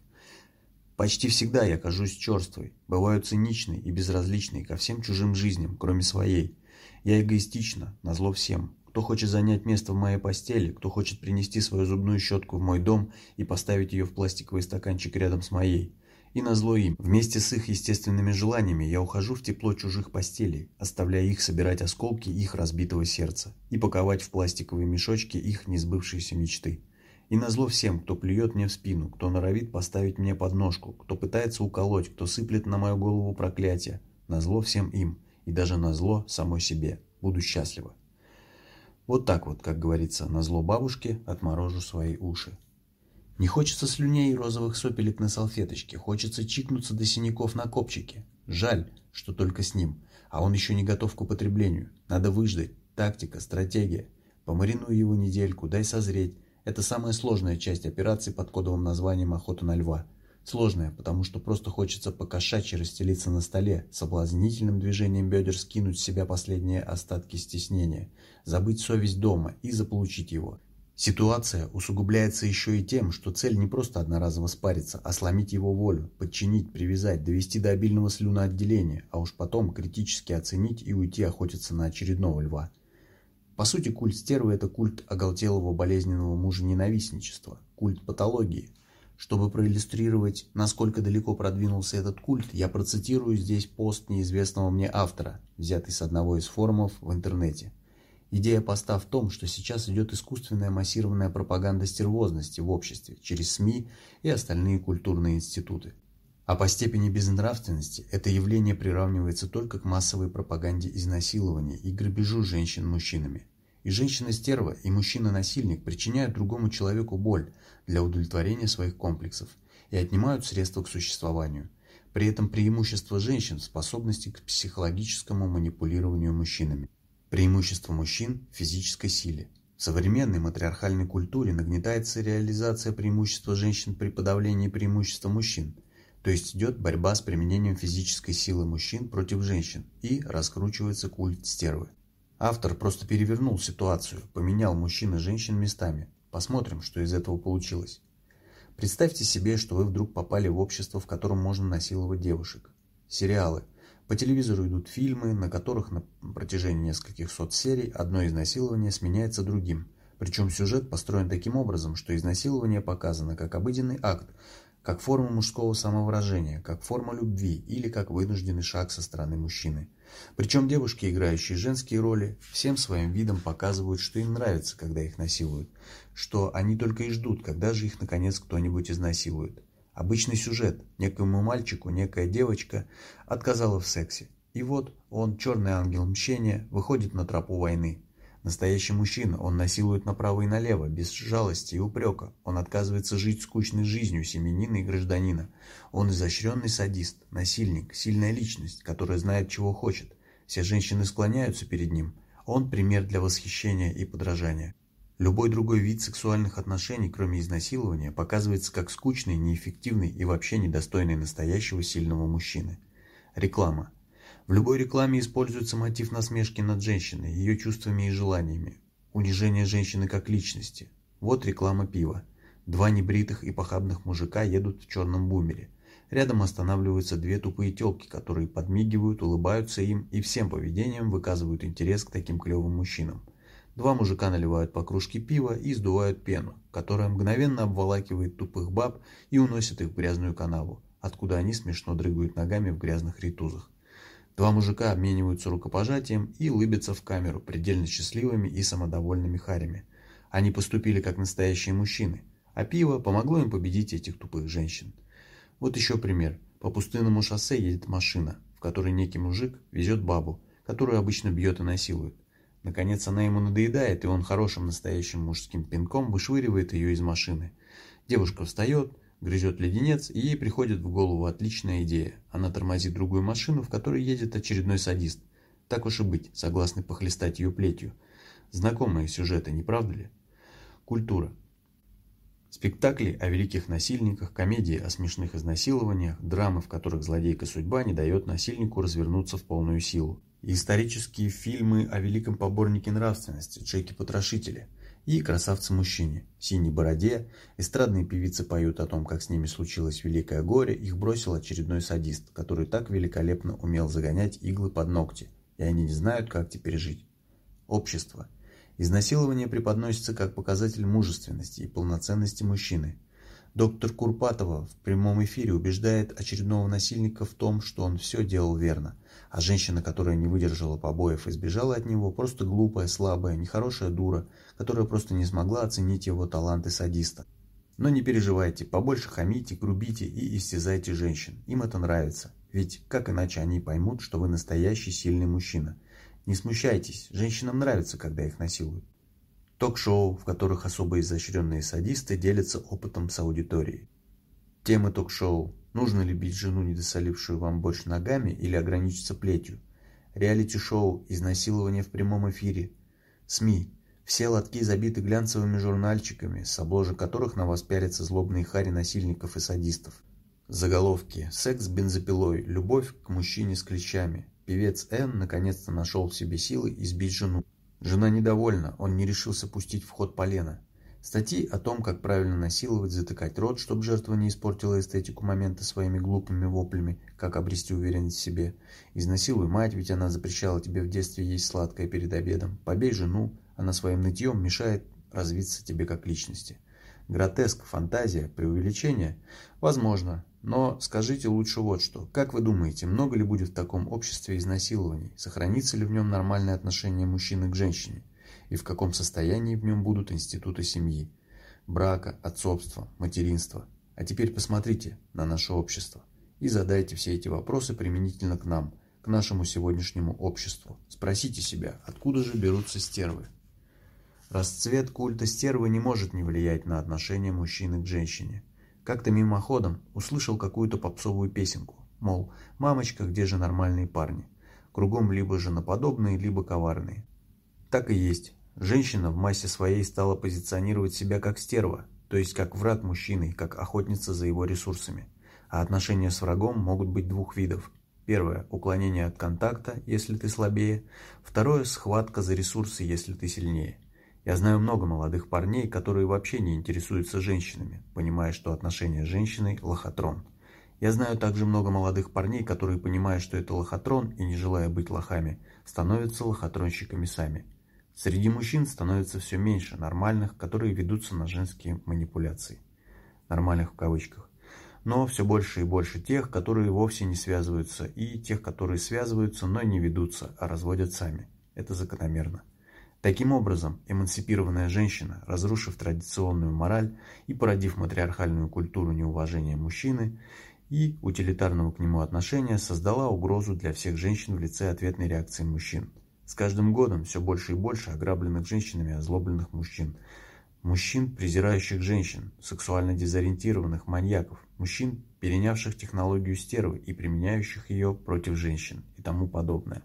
Почти всегда я кажусь черствой, бываю циничной и безразличной ко всем чужим жизням, кроме своей. Я эгоистична, назло всем. Кто хочет занять место в моей постели, кто хочет принести свою зубную щетку в мой дом и поставить ее в пластиковый стаканчик рядом с моей. И назло им, вместе с их естественными желаниями, я ухожу в тепло чужих постелей, оставляя их собирать осколки их разбитого сердца и паковать в пластиковые мешочки их несбывшиеся мечты. И назло всем, кто плюет мне в спину, кто норовит поставить мне подножку, кто пытается уколоть, кто сыплет на мою голову проклятие. Назло всем им, и даже назло самой себе. Буду счастлива. Вот так вот, как говорится, назло бабушке отморожу свои уши. Не хочется слюней и розовых сопелек на салфеточке, хочется чикнуться до синяков на копчике. Жаль, что только с ним, а он еще не готов к употреблению. Надо выждать. Тактика, стратегия. Помаринуй его недельку, дай созреть, это самая сложная часть операции под кодовым названием «Охота на льва». Сложная, потому что просто хочется покошачьи расстелиться на столе, соблазнительным движением бедер скинуть с себя последние остатки стеснения, забыть совесть дома и заполучить его. Ситуация усугубляется еще и тем, что цель не просто одноразово спариться, а сломить его волю, подчинить, привязать, довести до обильного слюноотделения, а уж потом критически оценить и уйти охотиться на очередного льва. По сути, культ стервы – это культ оголтелого болезненного мужа-ненавистничества, культ патологии. Чтобы проиллюстрировать, насколько далеко продвинулся этот культ, я процитирую здесь пост неизвестного мне автора, взятый с одного из форумов в интернете. Идея поста в том, что сейчас идет искусственная массированная пропаганда стервозности в обществе через СМИ и остальные культурные институты. А по степени безнравственности это явление приравнивается только к массовой пропаганде изнасилования и грабежу женщин мужчинами. И женщина-стерва, и мужчина-насильник причиняют другому человеку боль для удовлетворения своих комплексов и отнимают средства к существованию. При этом преимущество женщин в способности к психологическому манипулированию мужчинами. Преимущество мужчин в физической силе. В современной матриархальной культуре нагнетается реализация преимущества женщин при подавлении преимущества мужчин, то есть идет борьба с применением физической силы мужчин против женщин и раскручивается культ стервы. Автор просто перевернул ситуацию, поменял мужчин и женщин местами. Посмотрим, что из этого получилось. Представьте себе, что вы вдруг попали в общество, в котором можно насиловать девушек. Сериалы – по телевизору идут фильмы, на которых на протяжении нескольких сот серий одно изнасилование сменяется другим. Причем сюжет построен таким образом, что изнасилование показано как обыденный акт, как форма мужского самовыражения, как форма любви или как вынужденный шаг со стороны мужчины. Причем девушки, играющие женские роли, всем своим видом показывают, что им нравится, когда их насилуют, что они только и ждут, когда же их наконец кто-нибудь изнасилует. Обычный сюжет. Некоему мальчику некая девочка отказала в сексе. И вот он, черный ангел мщения, выходит на тропу войны. Настоящий мужчина, он насилует направо и налево, без жалости и упрека. Он отказывается жить скучной жизнью семенина и гражданина. Он изощренный садист, насильник, сильная личность, которая знает, чего хочет. Все женщины склоняются перед ним. Он пример для восхищения и подражания. Любой другой вид сексуальных отношений, кроме изнасилования, показывается как скучный, неэффективный и вообще недостойный настоящего сильного мужчины. Реклама. В любой рекламе используется мотив насмешки над женщиной, ее чувствами и желаниями, унижение женщины как личности. Вот реклама пива. Два небритых и похабных мужика едут в черном бумере. Рядом останавливаются две тупые телки, которые подмигивают, улыбаются им и всем поведением выказывают интерес к таким клевым мужчинам. Два мужика наливают по кружке пива и сдувают пену, которая мгновенно обволакивает тупых баб и уносит их в грязную канаву, откуда они смешно дрыгают ногами в грязных ритузах. Два мужика обмениваются рукопожатием и улыбятся в камеру, предельно счастливыми и самодовольными харями. Они поступили как настоящие мужчины, а пиво помогло им победить этих тупых женщин. Вот еще пример. По пустынному шоссе едет машина, в которой некий мужик везет бабу, которую обычно бьет и насилует. Наконец она ему надоедает, и он хорошим настоящим мужским пинком вышвыривает ее из машины. Девушка встает, грызет леденец, и ей приходит в голову отличная идея. Она тормозит другую машину, в которой едет очередной садист. Так уж и быть, согласны похлестать ее плетью. Знакомые сюжеты, не правда ли? Культура. Спектакли о великих насильниках, комедии о смешных изнасилованиях, драмы, в которых злодейка судьба не дает насильнику развернуться в полную силу исторические фильмы о великом поборнике нравственности Джеке-потрошителе и красавце-мужчине, синей бороде, эстрадные певицы поют о том, как с ними случилось великое горе, их бросил очередной садист, который так великолепно умел загонять иглы под ногти, и они не знают, как теперь жить. Общество. Изнасилование преподносится как показатель мужественности и полноценности мужчины – Доктор Курпатова в прямом эфире убеждает очередного насильника в том, что он все делал верно, а женщина, которая не выдержала побоев и сбежала от него, просто глупая, слабая, нехорошая дура, которая просто не смогла оценить его таланты садиста. Но не переживайте, побольше хамите, грубите и истязайте женщин, им это нравится, ведь как иначе они поймут, что вы настоящий сильный мужчина. Не смущайтесь, женщинам нравится, когда их насилуют. Ток-шоу, в которых особо изощренные садисты делятся опытом с аудиторией. Темы ток-шоу «Нужно ли бить жену, недосолившую вам борщ ногами, или ограничиться плетью?» Реалити-шоу «Изнасилование в прямом эфире». СМИ. Все лотки забиты глянцевыми журнальчиками, с обложек которых на вас пялятся злобные хари насильников и садистов. Заголовки. Секс с бензопилой. Любовь к мужчине с клещами. Певец Н наконец-то нашел в себе силы избить жену. Жена недовольна, он не решился пустить в ход полено. Статьи о том, как правильно насиловать, затыкать рот, чтобы жертва не испортила эстетику момента своими глупыми воплями, как обрести уверенность в себе. Изнасилуй мать, ведь она запрещала тебе в детстве есть сладкое перед обедом. Побей жену, она своим нытьем мешает развиться тебе как личности. Гротеск, фантазия, преувеличение? Возможно, но скажите лучше вот что. Как вы думаете, много ли будет в таком обществе изнасилований? Сохранится ли в нем нормальное отношение мужчины к женщине? и в каком состоянии в нем будут институты семьи, брака, отцовства, материнства. А теперь посмотрите на наше общество и задайте все эти вопросы применительно к нам, к нашему сегодняшнему обществу. Спросите себя, откуда же берутся стервы? Расцвет культа стервы не может не влиять на отношение мужчины к женщине. Как-то мимоходом услышал какую-то попсовую песенку, мол, «Мамочка, где же нормальные парни?» Кругом либо женоподобные, либо коварные. Так и есть. Женщина в массе своей стала позиционировать себя как стерва, то есть как враг мужчины, как охотница за его ресурсами. А отношения с врагом могут быть двух видов. Первое – уклонение от контакта, если ты слабее. Второе – схватка за ресурсы, если ты сильнее. Я знаю много молодых парней, которые вообще не интересуются женщинами, понимая, что отношения с женщиной – лохотрон. Я знаю также много молодых парней, которые, понимая, что это лохотрон и не желая быть лохами, становятся лохотронщиками сами. Среди мужчин становится все меньше нормальных, которые ведутся на женские манипуляции. Нормальных в кавычках. Но все больше и больше тех, которые вовсе не связываются, и тех, которые связываются, но не ведутся, а разводят сами. Это закономерно. Таким образом, эмансипированная женщина, разрушив традиционную мораль и породив матриархальную культуру неуважения мужчины и утилитарного к нему отношения, создала угрозу для всех женщин в лице ответной реакции мужчин – с каждым годом все больше и больше ограбленных женщинами озлобленных мужчин. Мужчин, презирающих женщин, сексуально дезориентированных маньяков, мужчин, перенявших технологию стервы и применяющих ее против женщин и тому подобное.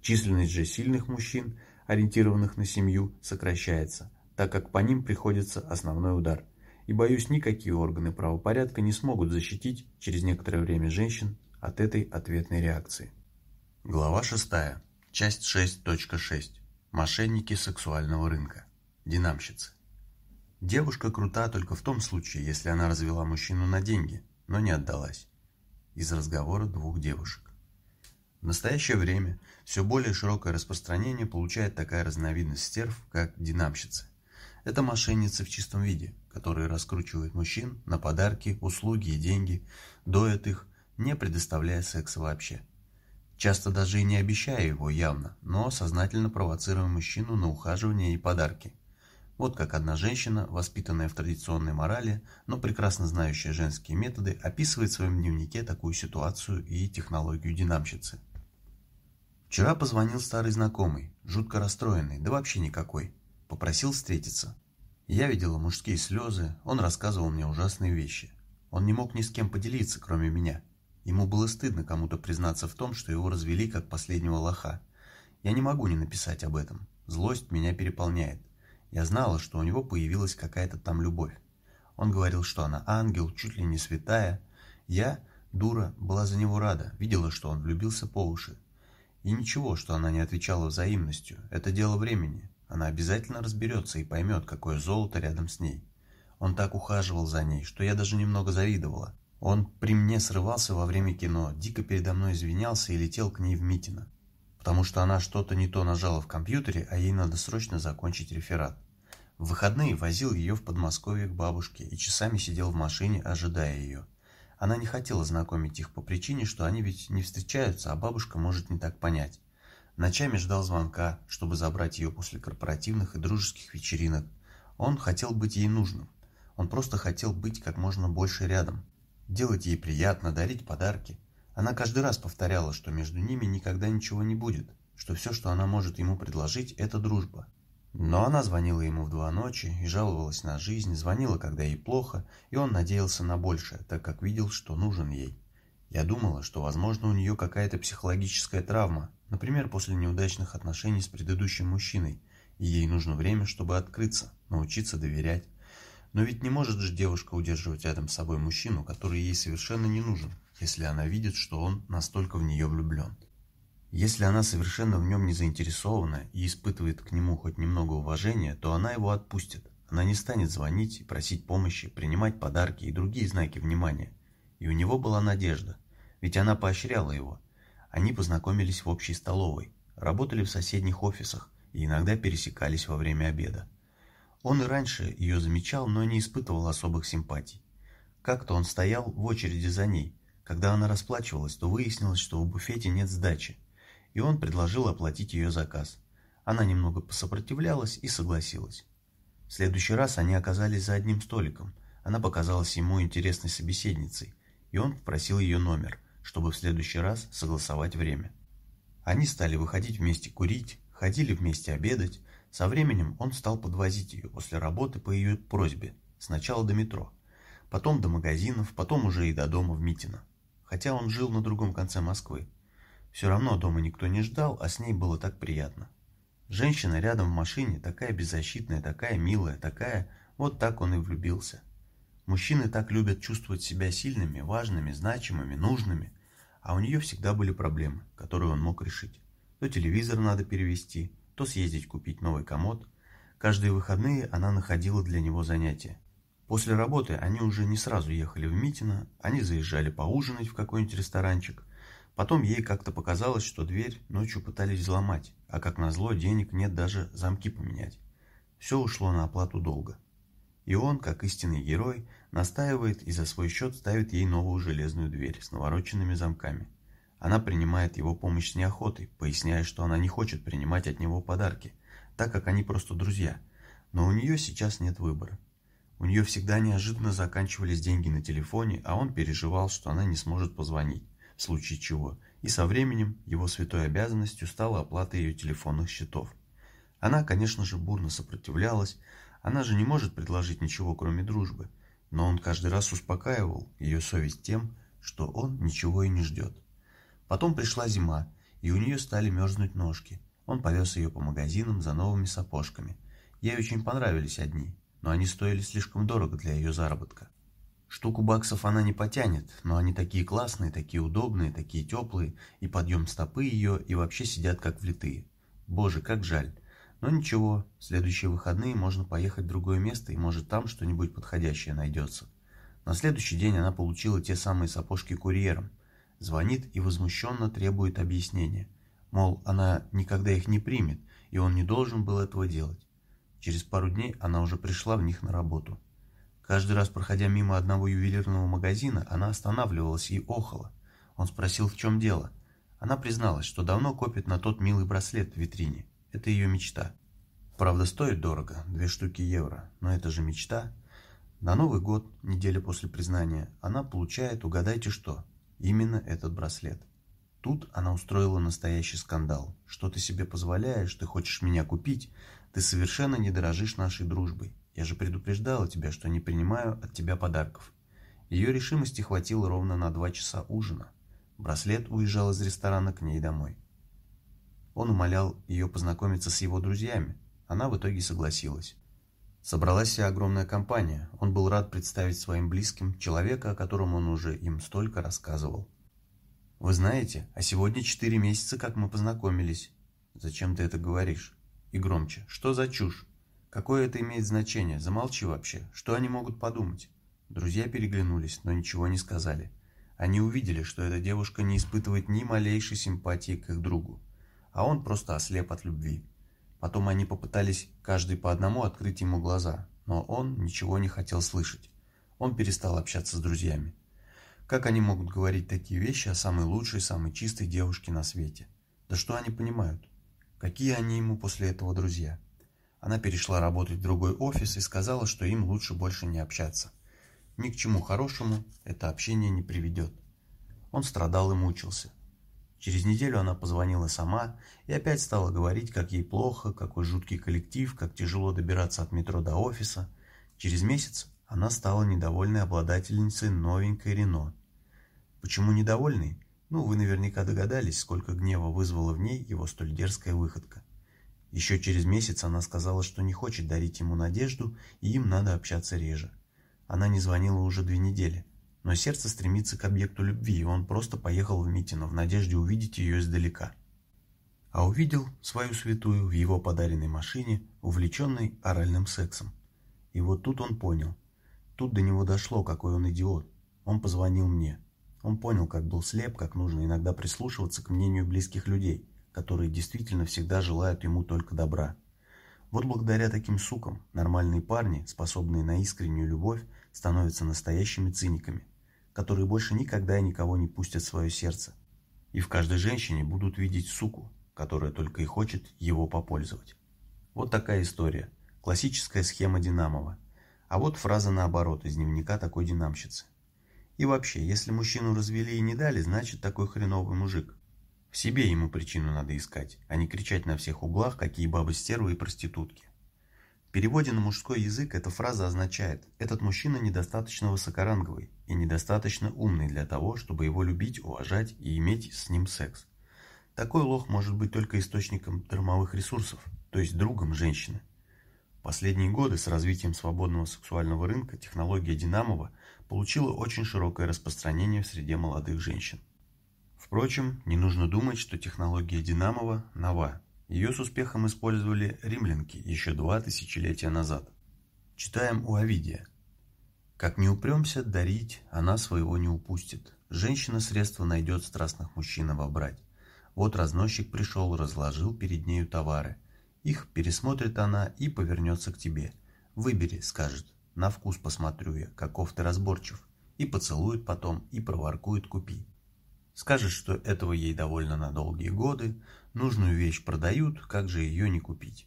Численность же сильных мужчин, ориентированных на семью, сокращается, так как по ним приходится основной удар. И боюсь, никакие органы правопорядка не смогут защитить через некоторое время женщин от этой ответной реакции. Глава 6. Часть 6.6. Мошенники сексуального рынка. Динамщицы. Девушка крута только в том случае, если она развела мужчину на деньги, но не отдалась. Из разговора двух девушек. В настоящее время все более широкое распространение получает такая разновидность стерв, как динамщицы. Это мошенницы в чистом виде, которые раскручивают мужчин на подарки, услуги и деньги, доят их, не предоставляя секса вообще. Часто даже и не обещая его явно, но сознательно провоцируя мужчину на ухаживание и подарки. Вот как одна женщина, воспитанная в традиционной морали, но прекрасно знающая женские методы, описывает в своем дневнике такую ситуацию и технологию динамщицы. Вчера позвонил старый знакомый, жутко расстроенный, да вообще никакой. Попросил встретиться. Я видела мужские слезы, он рассказывал мне ужасные вещи. Он не мог ни с кем поделиться, кроме меня. Ему было стыдно кому-то признаться в том, что его развели как последнего лоха. Я не могу не написать об этом. Злость меня переполняет. Я знала, что у него появилась какая-то там любовь. Он говорил, что она ангел, чуть ли не святая. Я, дура, была за него рада, видела, что он влюбился по уши. И ничего, что она не отвечала взаимностью. Это дело времени. Она обязательно разберется и поймет, какое золото рядом с ней. Он так ухаживал за ней, что я даже немного завидовала. Он при мне срывался во время кино, дико передо мной извинялся и летел к ней в Митино. Потому что она что-то не то нажала в компьютере, а ей надо срочно закончить реферат. В выходные возил ее в Подмосковье к бабушке и часами сидел в машине, ожидая ее. Она не хотела знакомить их по причине, что они ведь не встречаются, а бабушка может не так понять. Ночами ждал звонка, чтобы забрать ее после корпоративных и дружеских вечеринок. Он хотел быть ей нужным. Он просто хотел быть как можно больше рядом делать ей приятно, дарить подарки. Она каждый раз повторяла, что между ними никогда ничего не будет, что все, что она может ему предложить, это дружба. Но она звонила ему в два ночи и жаловалась на жизнь, звонила, когда ей плохо, и он надеялся на большее, так как видел, что нужен ей. Я думала, что, возможно, у нее какая-то психологическая травма, например, после неудачных отношений с предыдущим мужчиной, и ей нужно время, чтобы открыться, научиться доверять. Но ведь не может же девушка удерживать рядом с собой мужчину, который ей совершенно не нужен, если она видит, что он настолько в нее влюблен. Если она совершенно в нем не заинтересована и испытывает к нему хоть немного уважения, то она его отпустит. Она не станет звонить и просить помощи, принимать подарки и другие знаки внимания. И у него была надежда, ведь она поощряла его. Они познакомились в общей столовой, работали в соседних офисах и иногда пересекались во время обеда. Он и раньше ее замечал, но не испытывал особых симпатий. Как-то он стоял в очереди за ней. Когда она расплачивалась, то выяснилось, что в буфете нет сдачи, и он предложил оплатить ее заказ. Она немного посопротивлялась и согласилась. В следующий раз они оказались за одним столиком. Она показалась ему интересной собеседницей, и он попросил ее номер, чтобы в следующий раз согласовать время. Они стали выходить вместе курить, ходили вместе обедать. Со временем он стал подвозить ее после работы по ее просьбе, сначала до метро, потом до магазинов, потом уже и до дома в Митино. Хотя он жил на другом конце Москвы. Все равно дома никто не ждал, а с ней было так приятно. Женщина рядом в машине, такая беззащитная, такая милая, такая... Вот так он и влюбился. Мужчины так любят чувствовать себя сильными, важными, значимыми, нужными. А у нее всегда были проблемы, которые он мог решить. То телевизор надо перевести, то съездить купить новый комод. Каждые выходные она находила для него занятия. После работы они уже не сразу ехали в Митино, они заезжали поужинать в какой-нибудь ресторанчик, Потом ей как-то показалось, что дверь ночью пытались взломать, а как назло денег нет даже замки поменять. Все ушло на оплату долга. И он, как истинный герой, настаивает и за свой счет ставит ей новую железную дверь с навороченными замками. Она принимает его помощь с неохотой, поясняя, что она не хочет принимать от него подарки, так как они просто друзья. Но у нее сейчас нет выбора. У нее всегда неожиданно заканчивались деньги на телефоне, а он переживал, что она не сможет позвонить в случае чего, и со временем его святой обязанностью стала оплата ее телефонных счетов. Она, конечно же, бурно сопротивлялась, она же не может предложить ничего, кроме дружбы, но он каждый раз успокаивал ее совесть тем, что он ничего и не ждет. Потом пришла зима, и у нее стали мерзнуть ножки. Он повез ее по магазинам за новыми сапожками. Ей очень понравились одни, но они стоили слишком дорого для ее заработка. Штуку баксов она не потянет, но они такие классные, такие удобные, такие теплые, и подъем стопы ее, и вообще сидят как влитые. Боже, как жаль. Но ничего, в следующие выходные можно поехать в другое место, и может там что-нибудь подходящее найдется. На следующий день она получила те самые сапожки курьером. Звонит и возмущенно требует объяснения. Мол, она никогда их не примет, и он не должен был этого делать. Через пару дней она уже пришла в них на работу. Каждый раз, проходя мимо одного ювелирного магазина, она останавливалась и охала. Он спросил, в чем дело. Она призналась, что давно копит на тот милый браслет в витрине. Это ее мечта. Правда, стоит дорого, две штуки евро, но это же мечта. На Новый год, неделя после признания, она получает, угадайте что, именно этот браслет. Тут она устроила настоящий скандал. Что ты себе позволяешь, ты хочешь меня купить, ты совершенно не дорожишь нашей дружбой. Я же предупреждала тебя, что не принимаю от тебя подарков. Ее решимости хватило ровно на два часа ужина. Браслет уезжал из ресторана к ней домой. Он умолял ее познакомиться с его друзьями. Она в итоге согласилась. Собралась вся огромная компания. Он был рад представить своим близким человека, о котором он уже им столько рассказывал. «Вы знаете, а сегодня четыре месяца, как мы познакомились». «Зачем ты это говоришь?» И громче. «Что за чушь?» Какое это имеет значение? Замолчи вообще. Что они могут подумать? Друзья переглянулись, но ничего не сказали. Они увидели, что эта девушка не испытывает ни малейшей симпатии к их другу, а он просто ослеп от любви. Потом они попытались каждый по одному открыть ему глаза, но он ничего не хотел слышать. Он перестал общаться с друзьями. Как они могут говорить такие вещи о самой лучшей, самой чистой девушке на свете? Да что они понимают? Какие они ему после этого друзья? Она перешла работать в другой офис и сказала, что им лучше больше не общаться. Ни к чему хорошему это общение не приведет. Он страдал и мучился. Через неделю она позвонила сама и опять стала говорить, как ей плохо, какой жуткий коллектив, как тяжело добираться от метро до офиса. Через месяц она стала недовольной обладательницей новенькой Рено. Почему недовольной? Ну, вы наверняка догадались, сколько гнева вызвала в ней его столь дерзкая выходка. Еще через месяц она сказала, что не хочет дарить ему надежду, и им надо общаться реже. Она не звонила уже две недели, но сердце стремится к объекту любви, и он просто поехал в Митино в надежде увидеть ее издалека. А увидел свою святую в его подаренной машине, увлеченной оральным сексом. И вот тут он понял. Тут до него дошло, какой он идиот. Он позвонил мне. Он понял, как был слеп, как нужно иногда прислушиваться к мнению близких людей – которые действительно всегда желают ему только добра. Вот благодаря таким сукам нормальные парни, способные на искреннюю любовь, становятся настоящими циниками, которые больше никогда и никого не пустят в свое сердце. И в каждой женщине будут видеть суку, которая только и хочет его попользовать. Вот такая история. Классическая схема Динамова. А вот фраза наоборот из дневника такой динамщицы. И вообще, если мужчину развели и не дали, значит такой хреновый мужик. В себе ему причину надо искать, а не кричать на всех углах, какие бабы стервы и проститутки. В переводе на мужской язык эта фраза означает «этот мужчина недостаточно высокоранговый и недостаточно умный для того, чтобы его любить, уважать и иметь с ним секс». Такой лох может быть только источником дармовых ресурсов, то есть другом женщины. Последние годы с развитием свободного сексуального рынка технология Динамова получила очень широкое распространение в среде молодых женщин. Впрочем, не нужно думать, что технология Динамова нова. Ее с успехом использовали римлянки еще два тысячелетия назад. Читаем у Овидия. «Как не упремся дарить, она своего не упустит. Женщина средства найдет страстных мужчин обобрать. Вот разносчик пришел, разложил перед нею товары. Их пересмотрит она и повернется к тебе. Выбери, скажет, на вкус посмотрю я, каков ты разборчив. И поцелует потом, и проворкует купи. Скажет, что этого ей довольно на долгие годы, нужную вещь продают, как же ее не купить.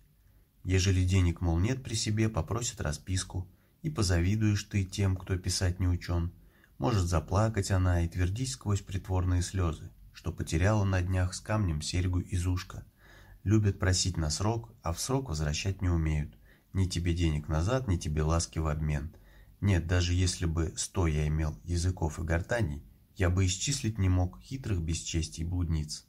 Ежели денег, мол, нет при себе, попросит расписку, и позавидуешь ты тем, кто писать не учен. Может заплакать она и твердить сквозь притворные слезы, что потеряла на днях с камнем серьгу из ушка. Любят просить на срок, а в срок возвращать не умеют. Ни тебе денег назад, ни тебе ласки в обмен. Нет, даже если бы сто я имел языков и гортаний, я бы исчислить не мог хитрых бесчестий блудниц.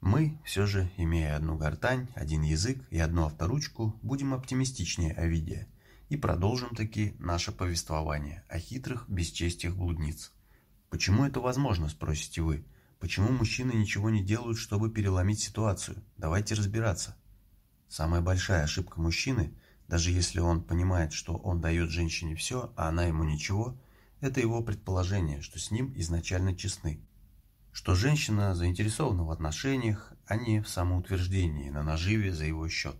Мы, все же, имея одну гортань, один язык и одну авторучку, будем оптимистичнее Овидия и продолжим таки наше повествование о хитрых бесчестиях блудниц. Почему это возможно, спросите вы? Почему мужчины ничего не делают, чтобы переломить ситуацию? Давайте разбираться. Самая большая ошибка мужчины, даже если он понимает, что он дает женщине все, а она ему ничего – это его предположение, что с ним изначально честны. Что женщина заинтересована в отношениях, а не в самоутверждении на наживе за его счет.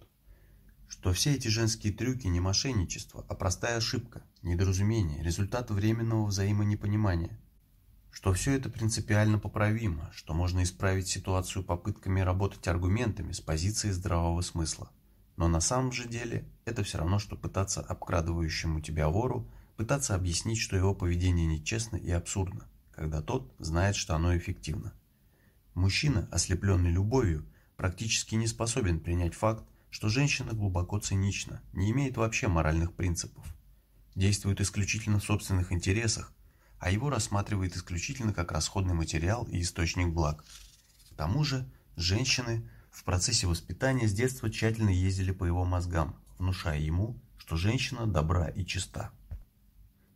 Что все эти женские трюки не мошенничество, а простая ошибка, недоразумение, результат временного взаимонепонимания. Что все это принципиально поправимо, что можно исправить ситуацию попытками работать аргументами с позиции здравого смысла. Но на самом же деле это все равно, что пытаться обкрадывающему тебя вору – пытаться объяснить, что его поведение нечестно и абсурдно, когда тот знает, что оно эффективно. Мужчина, ослепленный любовью, практически не способен принять факт, что женщина глубоко цинична, не имеет вообще моральных принципов, действует исключительно в собственных интересах, а его рассматривает исключительно как расходный материал и источник благ. К тому же, женщины в процессе воспитания с детства тщательно ездили по его мозгам, внушая ему, что женщина добра и чиста.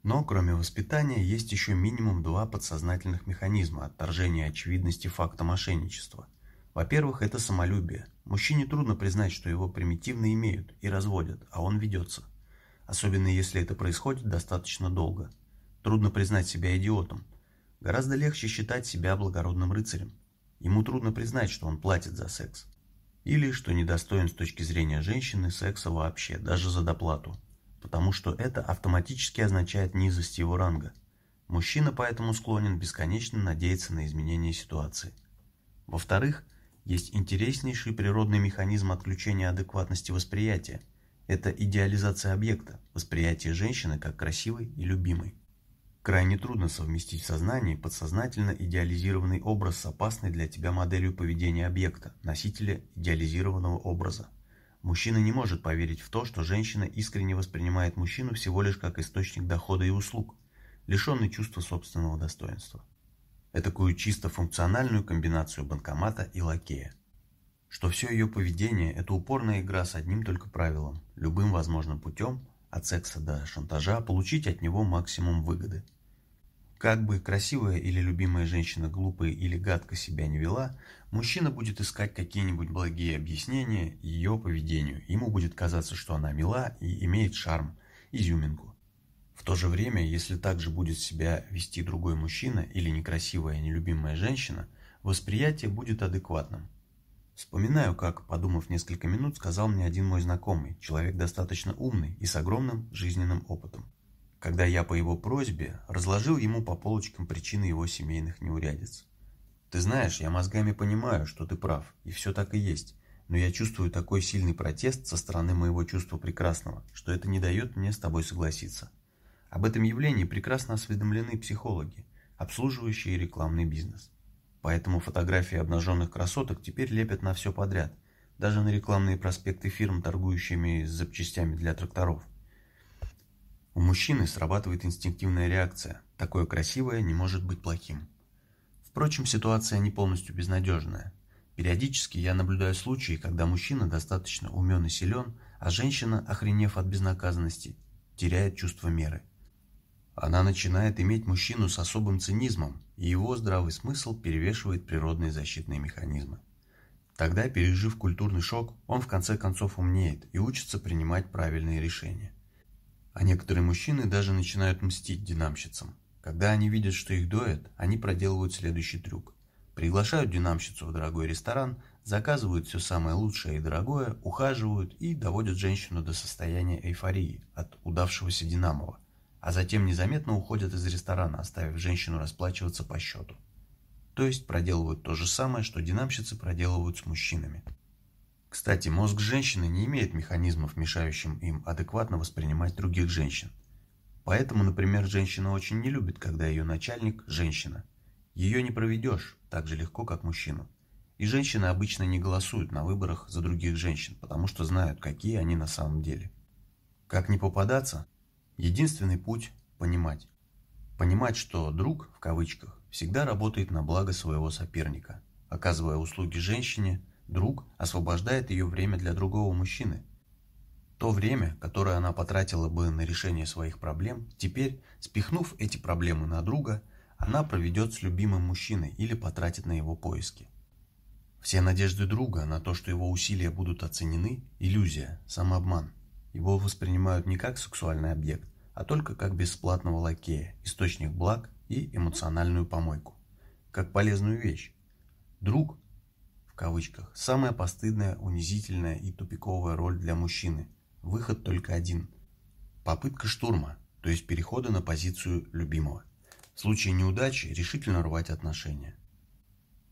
Но кроме воспитания есть еще минимум два подсознательных механизма отторжения очевидности факта мошенничества. Во-первых, это самолюбие. Мужчине трудно признать, что его примитивно имеют и разводят, а он ведется. Особенно если это происходит достаточно долго. Трудно признать себя идиотом. Гораздо легче считать себя благородным рыцарем. Ему трудно признать, что он платит за секс. Или, что недостоин с точки зрения женщины секса вообще, даже за доплату потому что это автоматически означает низость его ранга. Мужчина поэтому склонен бесконечно надеяться на изменение ситуации. Во-вторых, есть интереснейший природный механизм отключения адекватности восприятия. Это идеализация объекта, восприятие женщины как красивой и любимой. Крайне трудно совместить в сознании подсознательно идеализированный образ с опасной для тебя моделью поведения объекта, носителя идеализированного образа. Мужчина не может поверить в то, что женщина искренне воспринимает мужчину всего лишь как источник дохода и услуг, лишенный чувства собственного достоинства. Этакую чисто функциональную комбинацию банкомата и лакея. Что все ее поведение – это упорная игра с одним только правилом – любым возможным путем, от секса до шантажа, получить от него максимум выгоды – как бы красивая или любимая женщина глупо или гадко себя не вела, мужчина будет искать какие-нибудь благие объяснения ее поведению. Ему будет казаться, что она мила и имеет шарм, изюминку. В то же время, если также будет себя вести другой мужчина или некрасивая нелюбимая женщина, восприятие будет адекватным. Вспоминаю, как, подумав несколько минут, сказал мне один мой знакомый, человек достаточно умный и с огромным жизненным опытом когда я по его просьбе разложил ему по полочкам причины его семейных неурядиц. Ты знаешь, я мозгами понимаю, что ты прав, и все так и есть, но я чувствую такой сильный протест со стороны моего чувства прекрасного, что это не дает мне с тобой согласиться. Об этом явлении прекрасно осведомлены психологи, обслуживающие рекламный бизнес. Поэтому фотографии обнаженных красоток теперь лепят на все подряд, даже на рекламные проспекты фирм, торгующими запчастями для тракторов. У мужчины срабатывает инстинктивная реакция. Такое красивое не может быть плохим. Впрочем, ситуация не полностью безнадежная. Периодически я наблюдаю случаи, когда мужчина достаточно умен и силен, а женщина, охренев от безнаказанности, теряет чувство меры. Она начинает иметь мужчину с особым цинизмом, и его здравый смысл перевешивает природные защитные механизмы. Тогда, пережив культурный шок, он в конце концов умнеет и учится принимать правильные решения. А некоторые мужчины даже начинают мстить динамщицам. Когда они видят, что их доят, они проделывают следующий трюк. Приглашают динамщицу в дорогой ресторан, заказывают все самое лучшее и дорогое, ухаживают и доводят женщину до состояния эйфории от удавшегося динамова, а затем незаметно уходят из ресторана, оставив женщину расплачиваться по счету. То есть проделывают то же самое, что динамщицы проделывают с мужчинами. Кстати, мозг женщины не имеет механизмов, мешающим им адекватно воспринимать других женщин. Поэтому, например, женщина очень не любит, когда ее начальник – женщина. Ее не проведешь так же легко, как мужчину. И женщины обычно не голосуют на выборах за других женщин, потому что знают, какие они на самом деле. Как не попадаться? Единственный путь – понимать. Понимать, что «друг» в кавычках всегда работает на благо своего соперника, оказывая услуги женщине, друг освобождает ее время для другого мужчины. То время, которое она потратила бы на решение своих проблем, теперь, спихнув эти проблемы на друга, она проведет с любимым мужчиной или потратит на его поиски. Все надежды друга на то, что его усилия будут оценены – иллюзия, самообман. Его воспринимают не как сексуальный объект, а только как бесплатного лакея, источник благ и эмоциональную помойку. Как полезную вещь. Друг, в кавычках, самая постыдная, унизительная и тупиковая роль для мужчины. Выход только один. Попытка штурма, то есть перехода на позицию любимого. В случае неудачи решительно рвать отношения.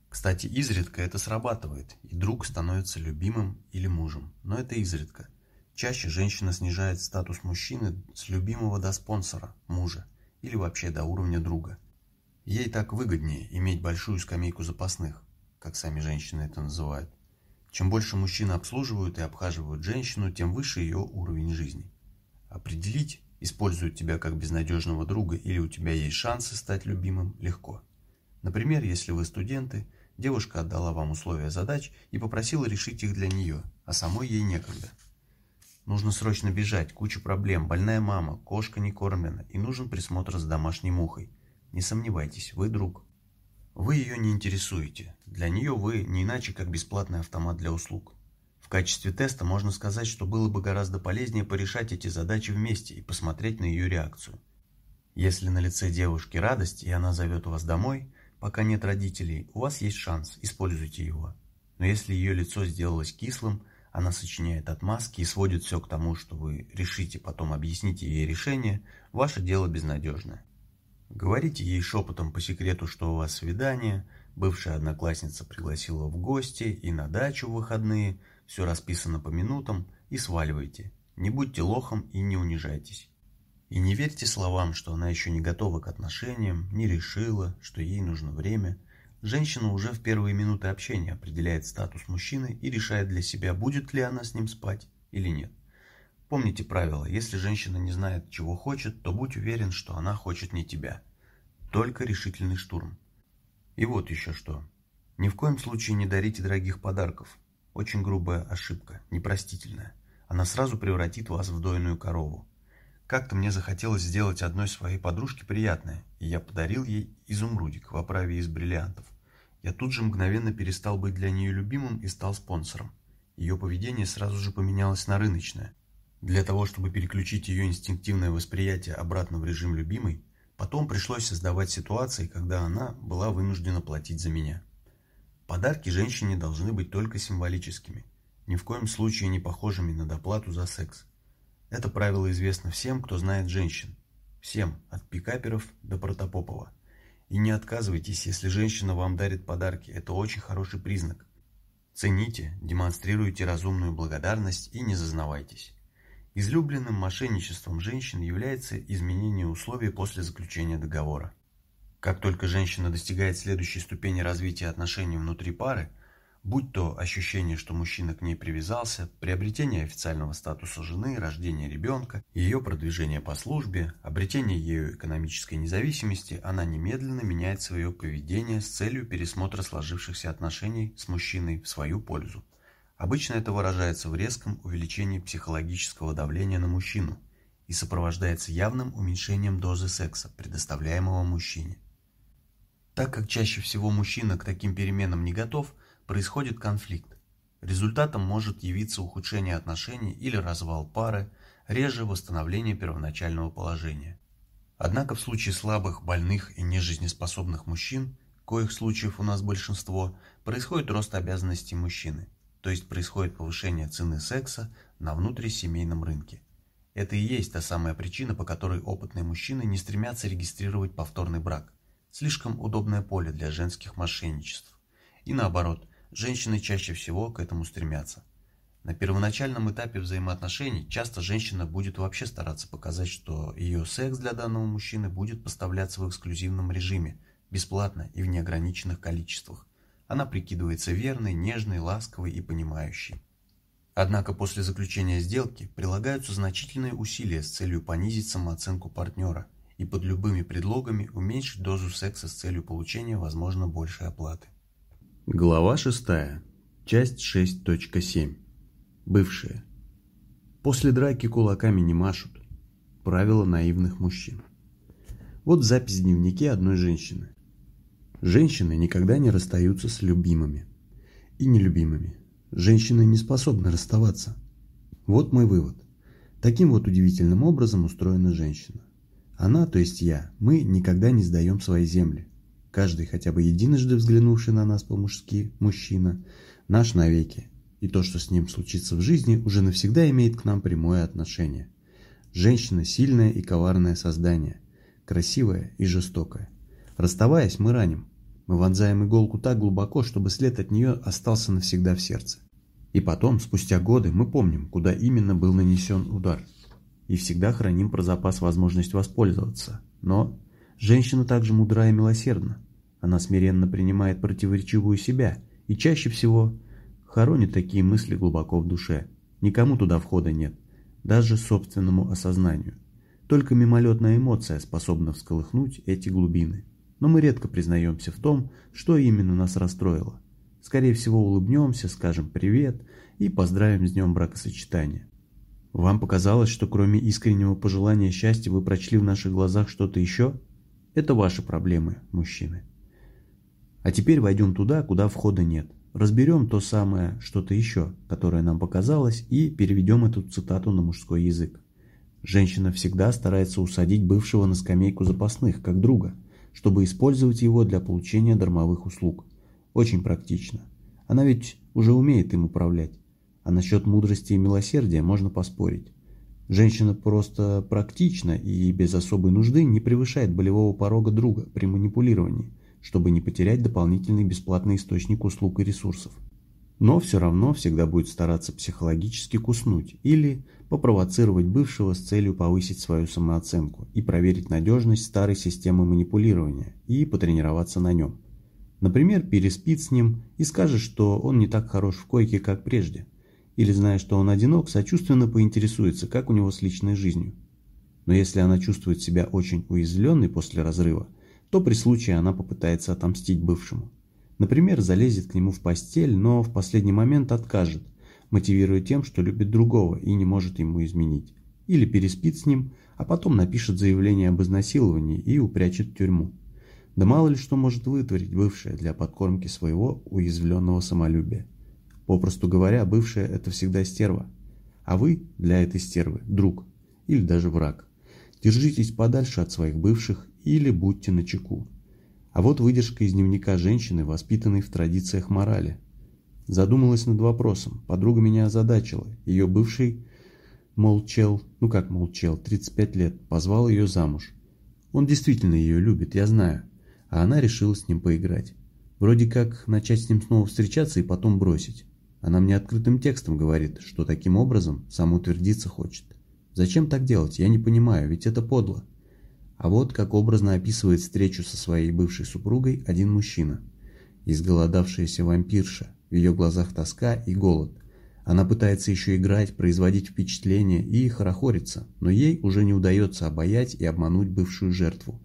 Кстати, изредка это срабатывает, и друг становится любимым или мужем, но это изредка. Чаще женщина снижает статус мужчины с любимого до спонсора, мужа, или вообще до уровня друга. Ей так выгоднее иметь большую скамейку запасных, как сами женщины это называют. Чем больше мужчин обслуживают и обхаживают женщину, тем выше ее уровень жизни. Определить, используют тебя как безнадежного друга или у тебя есть шансы стать любимым, легко. Например, если вы студенты, девушка отдала вам условия задач и попросила решить их для нее, а самой ей некогда – Нужно срочно бежать, куча проблем, больная мама, кошка не кормлена и нужен присмотр с домашней мухой. Не сомневайтесь, вы друг. Вы ее не интересуете. Для нее вы не иначе, как бесплатный автомат для услуг. В качестве теста можно сказать, что было бы гораздо полезнее порешать эти задачи вместе и посмотреть на ее реакцию. Если на лице девушки радость, и она зовет вас домой, пока нет родителей, у вас есть шанс, используйте его. Но если ее лицо сделалось кислым, она сочиняет отмазки и сводит все к тому, что вы решите потом объяснить ей решение, ваше дело безнадежное. Говорите ей шепотом по секрету, что у вас свидание, бывшая одноклассница пригласила в гости и на дачу в выходные, все расписано по минутам и сваливайте. Не будьте лохом и не унижайтесь. И не верьте словам, что она еще не готова к отношениям, не решила, что ей нужно время – Женщина уже в первые минуты общения определяет статус мужчины и решает для себя, будет ли она с ним спать или нет. Помните правило, если женщина не знает, чего хочет, то будь уверен, что она хочет не тебя. Только решительный штурм. И вот еще что. Ни в коем случае не дарите дорогих подарков. Очень грубая ошибка, непростительная. Она сразу превратит вас в дойную корову. Как-то мне захотелось сделать одной своей подружке приятное, и я подарил ей изумрудик в оправе из бриллиантов. Я тут же мгновенно перестал быть для нее любимым и стал спонсором. Ее поведение сразу же поменялось на рыночное. Для того, чтобы переключить ее инстинктивное восприятие обратно в режим любимой, потом пришлось создавать ситуации, когда она была вынуждена платить за меня. Подарки женщине должны быть только символическими, ни в коем случае не похожими на доплату за секс. Это правило известно всем, кто знает женщин. Всем, от пикаперов до протопопова. И не отказывайтесь, если женщина вам дарит подарки, это очень хороший признак. Цените, демонстрируйте разумную благодарность и не зазнавайтесь. Излюбленным мошенничеством женщин является изменение условий после заключения договора. Как только женщина достигает следующей ступени развития отношений внутри пары, будь то ощущение, что мужчина к ней привязался, приобретение официального статуса жены, рождение ребенка, ее продвижение по службе, обретение ею экономической независимости, она немедленно меняет свое поведение с целью пересмотра сложившихся отношений с мужчиной в свою пользу. Обычно это выражается в резком увеличении психологического давления на мужчину и сопровождается явным уменьшением дозы секса, предоставляемого мужчине. Так как чаще всего мужчина к таким переменам не готов, происходит конфликт. Результатом может явиться ухудшение отношений или развал пары, реже восстановление первоначального положения. Однако в случае слабых, больных и нежизнеспособных мужчин, коих случаев у нас большинство, происходит рост обязанностей мужчины, то есть происходит повышение цены секса на внутрисемейном рынке. Это и есть та самая причина, по которой опытные мужчины не стремятся регистрировать повторный брак – слишком удобное поле для женских мошенничеств. И наоборот, женщины чаще всего к этому стремятся. На первоначальном этапе взаимоотношений часто женщина будет вообще стараться показать, что ее секс для данного мужчины будет поставляться в эксклюзивном режиме, бесплатно и в неограниченных количествах. Она прикидывается верной, нежной, ласковой и понимающей. Однако после заключения сделки прилагаются значительные усилия с целью понизить самооценку партнера – и под любыми предлогами уменьшить дозу секса с целью получения, возможно, большей оплаты. Глава 6. Часть 6.7. Бывшие. После драки кулаками не машут. Правило наивных мужчин. Вот запись в дневнике одной женщины. Женщины никогда не расстаются с любимыми и нелюбимыми. Женщины не способны расставаться. Вот мой вывод. Таким вот удивительным образом устроена женщина. Она, то есть я, мы никогда не сдаем свои земли. Каждый, хотя бы единожды взглянувший на нас по-мужски, мужчина, наш навеки. И то, что с ним случится в жизни, уже навсегда имеет к нам прямое отношение. Женщина – сильное и коварное создание, красивое и жестокое. Расставаясь, мы раним. Мы вонзаем иголку так глубоко, чтобы след от нее остался навсегда в сердце. И потом, спустя годы, мы помним, куда именно был нанесен удар – и всегда храним про запас возможность воспользоваться. Но женщина также мудра и милосердна. Она смиренно принимает противоречивую себя и чаще всего хоронит такие мысли глубоко в душе. Никому туда входа нет, даже собственному осознанию. Только мимолетная эмоция способна всколыхнуть эти глубины. Но мы редко признаемся в том, что именно нас расстроило. Скорее всего улыбнемся, скажем привет и поздравим с днем бракосочетания. Вам показалось, что кроме искреннего пожелания счастья вы прочли в наших глазах что-то еще? Это ваши проблемы, мужчины. А теперь войдем туда, куда входа нет. Разберем то самое что-то еще, которое нам показалось, и переведем эту цитату на мужской язык. Женщина всегда старается усадить бывшего на скамейку запасных, как друга, чтобы использовать его для получения дармовых услуг. Очень практично. Она ведь уже умеет им управлять. А насчет мудрости и милосердия можно поспорить. Женщина просто практична и без особой нужды не превышает болевого порога друга при манипулировании, чтобы не потерять дополнительный бесплатный источник услуг и ресурсов. Но все равно всегда будет стараться психологически куснуть или попровоцировать бывшего с целью повысить свою самооценку и проверить надежность старой системы манипулирования и потренироваться на нем. Например, переспит с ним и скажет, что он не так хорош в койке, как прежде, или, зная, что он одинок, сочувственно поинтересуется, как у него с личной жизнью. Но если она чувствует себя очень уязвленной после разрыва, то при случае она попытается отомстить бывшему. Например, залезет к нему в постель, но в последний момент откажет, мотивируя тем, что любит другого и не может ему изменить. Или переспит с ним, а потом напишет заявление об изнасиловании и упрячет в тюрьму. Да мало ли что может вытворить бывшая для подкормки своего уязвленного самолюбия. Попросту говоря, бывшая – это всегда стерва. А вы для этой стервы – друг или даже враг. Держитесь подальше от своих бывших или будьте начеку. А вот выдержка из дневника женщины, воспитанной в традициях морали. Задумалась над вопросом. Подруга меня озадачила. Ее бывший, молчал, ну как молчал, 35 лет, позвал ее замуж. Он действительно ее любит, я знаю. а она решила с ним поиграть. Вроде как начать с ним снова встречаться и потом бросить. Она мне открытым текстом говорит, что таким образом самоутвердиться хочет. Зачем так делать, я не понимаю, ведь это подло. А вот как образно описывает встречу со своей бывшей супругой один мужчина. Изголодавшаяся вампирша, в ее глазах тоска и голод. Она пытается еще играть, производить впечатление и хорохориться, но ей уже не удается обаять и обмануть бывшую жертву.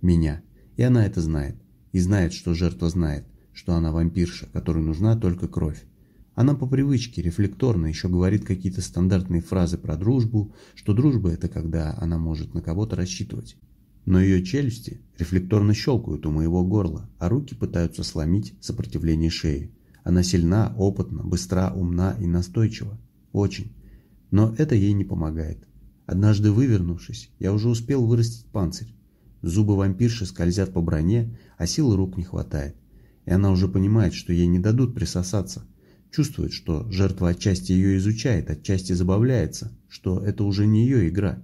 Меня. И она это знает. И знает, что жертва знает, что она вампирша, которой нужна только кровь. Она по привычке, рефлекторно еще говорит какие-то стандартные фразы про дружбу, что дружба это когда она может на кого-то рассчитывать. Но ее челюсти рефлекторно щелкают у моего горла, а руки пытаются сломить сопротивление шеи. Она сильна, опытна, быстра, умна и настойчива. Очень. Но это ей не помогает. Однажды вывернувшись, я уже успел вырастить панцирь. Зубы вампирши скользят по броне, а силы рук не хватает. И она уже понимает, что ей не дадут присосаться. Чувствует, что жертва отчасти ее изучает, отчасти забавляется, что это уже не ее игра.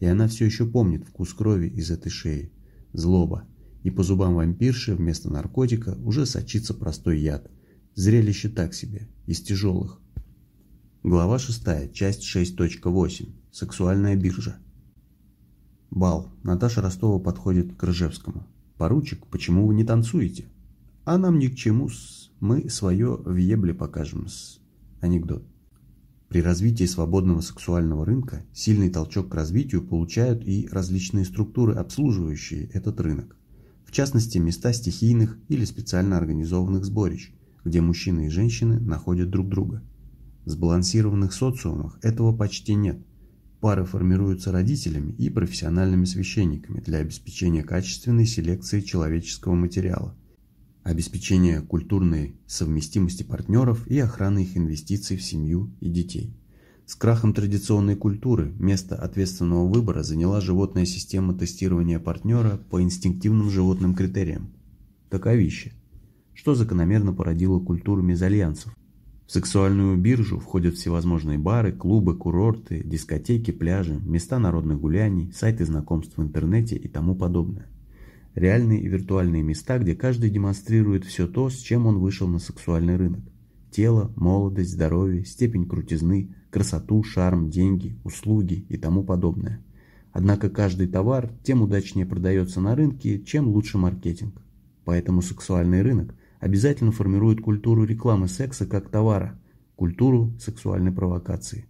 И она все еще помнит вкус крови из этой шеи. Злоба. И по зубам вампирши вместо наркотика уже сочится простой яд. Зрелище так себе, из тяжелых. Глава 6, часть 6.8. Сексуальная биржа. Бал. Наташа Ростова подходит к Ржевскому. «Поручик, почему вы не танцуете?» «А нам ни к чему-с. Мы свое в покажем-с». Анекдот. При развитии свободного сексуального рынка сильный толчок к развитию получают и различные структуры, обслуживающие этот рынок. В частности, места стихийных или специально организованных сборищ, где мужчины и женщины находят друг друга. В сбалансированных социумах этого почти нет. Пары формируются родителями и профессиональными священниками для обеспечения качественной селекции человеческого материала, обеспечения культурной совместимости партнеров и охраны их инвестиций в семью и детей. С крахом традиционной культуры место ответственного выбора заняла животная система тестирования партнера по инстинктивным животным критериям. Таковище, что закономерно породило культуру мезальянсов, в сексуальную биржу входят всевозможные бары, клубы, курорты, дискотеки, пляжи, места народных гуляний, сайты знакомств в интернете и тому подобное. Реальные и виртуальные места, где каждый демонстрирует все то, с чем он вышел на сексуальный рынок. Тело, молодость, здоровье, степень крутизны, красоту, шарм, деньги, услуги и тому подобное. Однако каждый товар тем удачнее продается на рынке, чем лучше маркетинг. Поэтому сексуальный рынок обязательно формирует культуру рекламы секса как товара, культуру сексуальной провокации.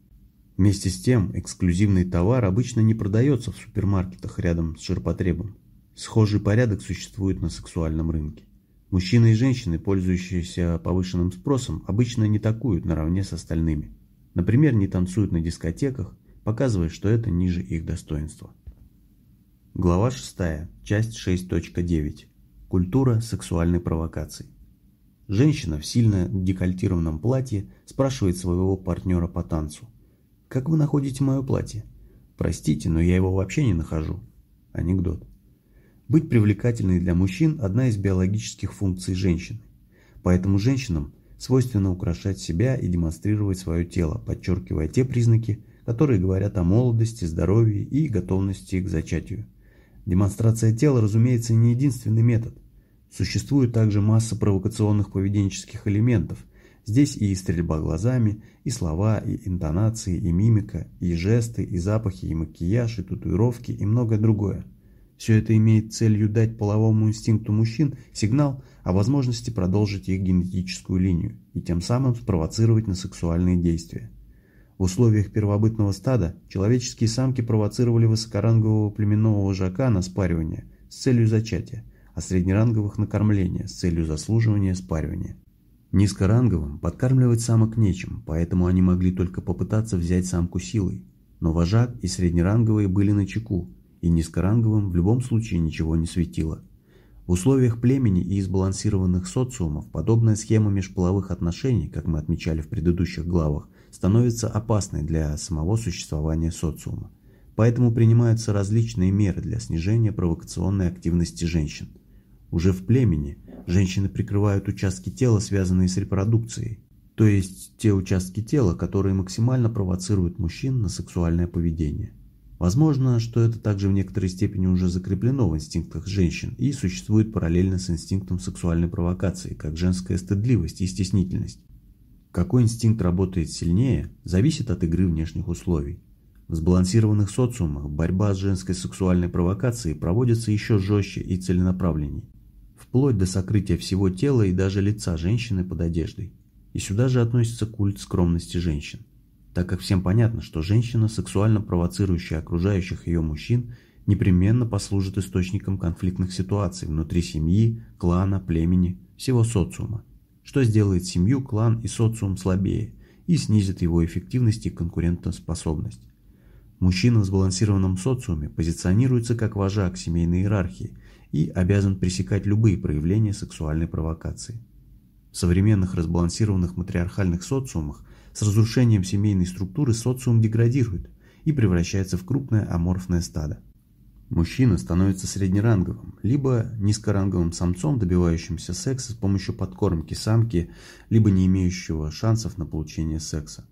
Вместе с тем, эксклюзивный товар обычно не продается в супермаркетах рядом с ширпотребом. Схожий порядок существует на сексуальном рынке. Мужчины и женщины, пользующиеся повышенным спросом, обычно не такуют наравне с остальными. Например, не танцуют на дискотеках, показывая, что это ниже их достоинства. Глава 6, часть 6.9. Культура сексуальной провокации. Женщина в сильно декольтированном платье спрашивает своего партнера по танцу. «Как вы находите мое платье?» «Простите, но я его вообще не нахожу». Анекдот. Быть привлекательной для мужчин – одна из биологических функций женщины. Поэтому женщинам свойственно украшать себя и демонстрировать свое тело, подчеркивая те признаки, которые говорят о молодости, здоровье и готовности к зачатию. Демонстрация тела, разумеется, не единственный метод – Существует также масса провокационных поведенческих элементов. Здесь и стрельба глазами, и слова, и интонации, и мимика, и жесты, и запахи, и макияж, и татуировки, и многое другое. Все это имеет целью дать половому инстинкту мужчин сигнал о возможности продолжить их генетическую линию и тем самым спровоцировать на сексуальные действия. В условиях первобытного стада человеческие самки провоцировали высокорангового племенного вожака на спаривание с целью зачатия а среднеранговых на кормление с целью заслуживания спаривания. Низкоранговым подкармливать самок нечем, поэтому они могли только попытаться взять самку силой. Но вожак и среднеранговые были на чеку, и низкоранговым в любом случае ничего не светило. В условиях племени и сбалансированных социумов подобная схема межполовых отношений, как мы отмечали в предыдущих главах, становится опасной для самого существования социума. Поэтому принимаются различные меры для снижения провокационной активности женщин. Уже в племени женщины прикрывают участки тела, связанные с репродукцией, то есть те участки тела, которые максимально провоцируют мужчин на сексуальное поведение. Возможно, что это также в некоторой степени уже закреплено в инстинктах женщин и существует параллельно с инстинктом сексуальной провокации, как женская стыдливость и стеснительность. Какой инстинкт работает сильнее, зависит от игры внешних условий. В сбалансированных социумах борьба с женской сексуальной провокацией проводится еще жестче и целенаправленней, вплоть до сокрытия всего тела и даже лица женщины под одеждой. И сюда же относится культ скромности женщин так как всем понятно, что женщина, сексуально провоцирующая окружающих ее мужчин, непременно послужит источником конфликтных ситуаций внутри семьи, клана, племени, всего социума, что сделает семью, клан и социум слабее и снизит его эффективность и конкурентоспособность. Мужчина в сбалансированном социуме позиционируется как вожак семейной иерархии и обязан пресекать любые проявления сексуальной провокации. В современных разбалансированных матриархальных социумах с разрушением семейной структуры социум деградирует и превращается в крупное аморфное стадо. Мужчина становится среднеранговым, либо низкоранговым самцом, добивающимся секса с помощью подкормки самки, либо не имеющего шансов на получение секса.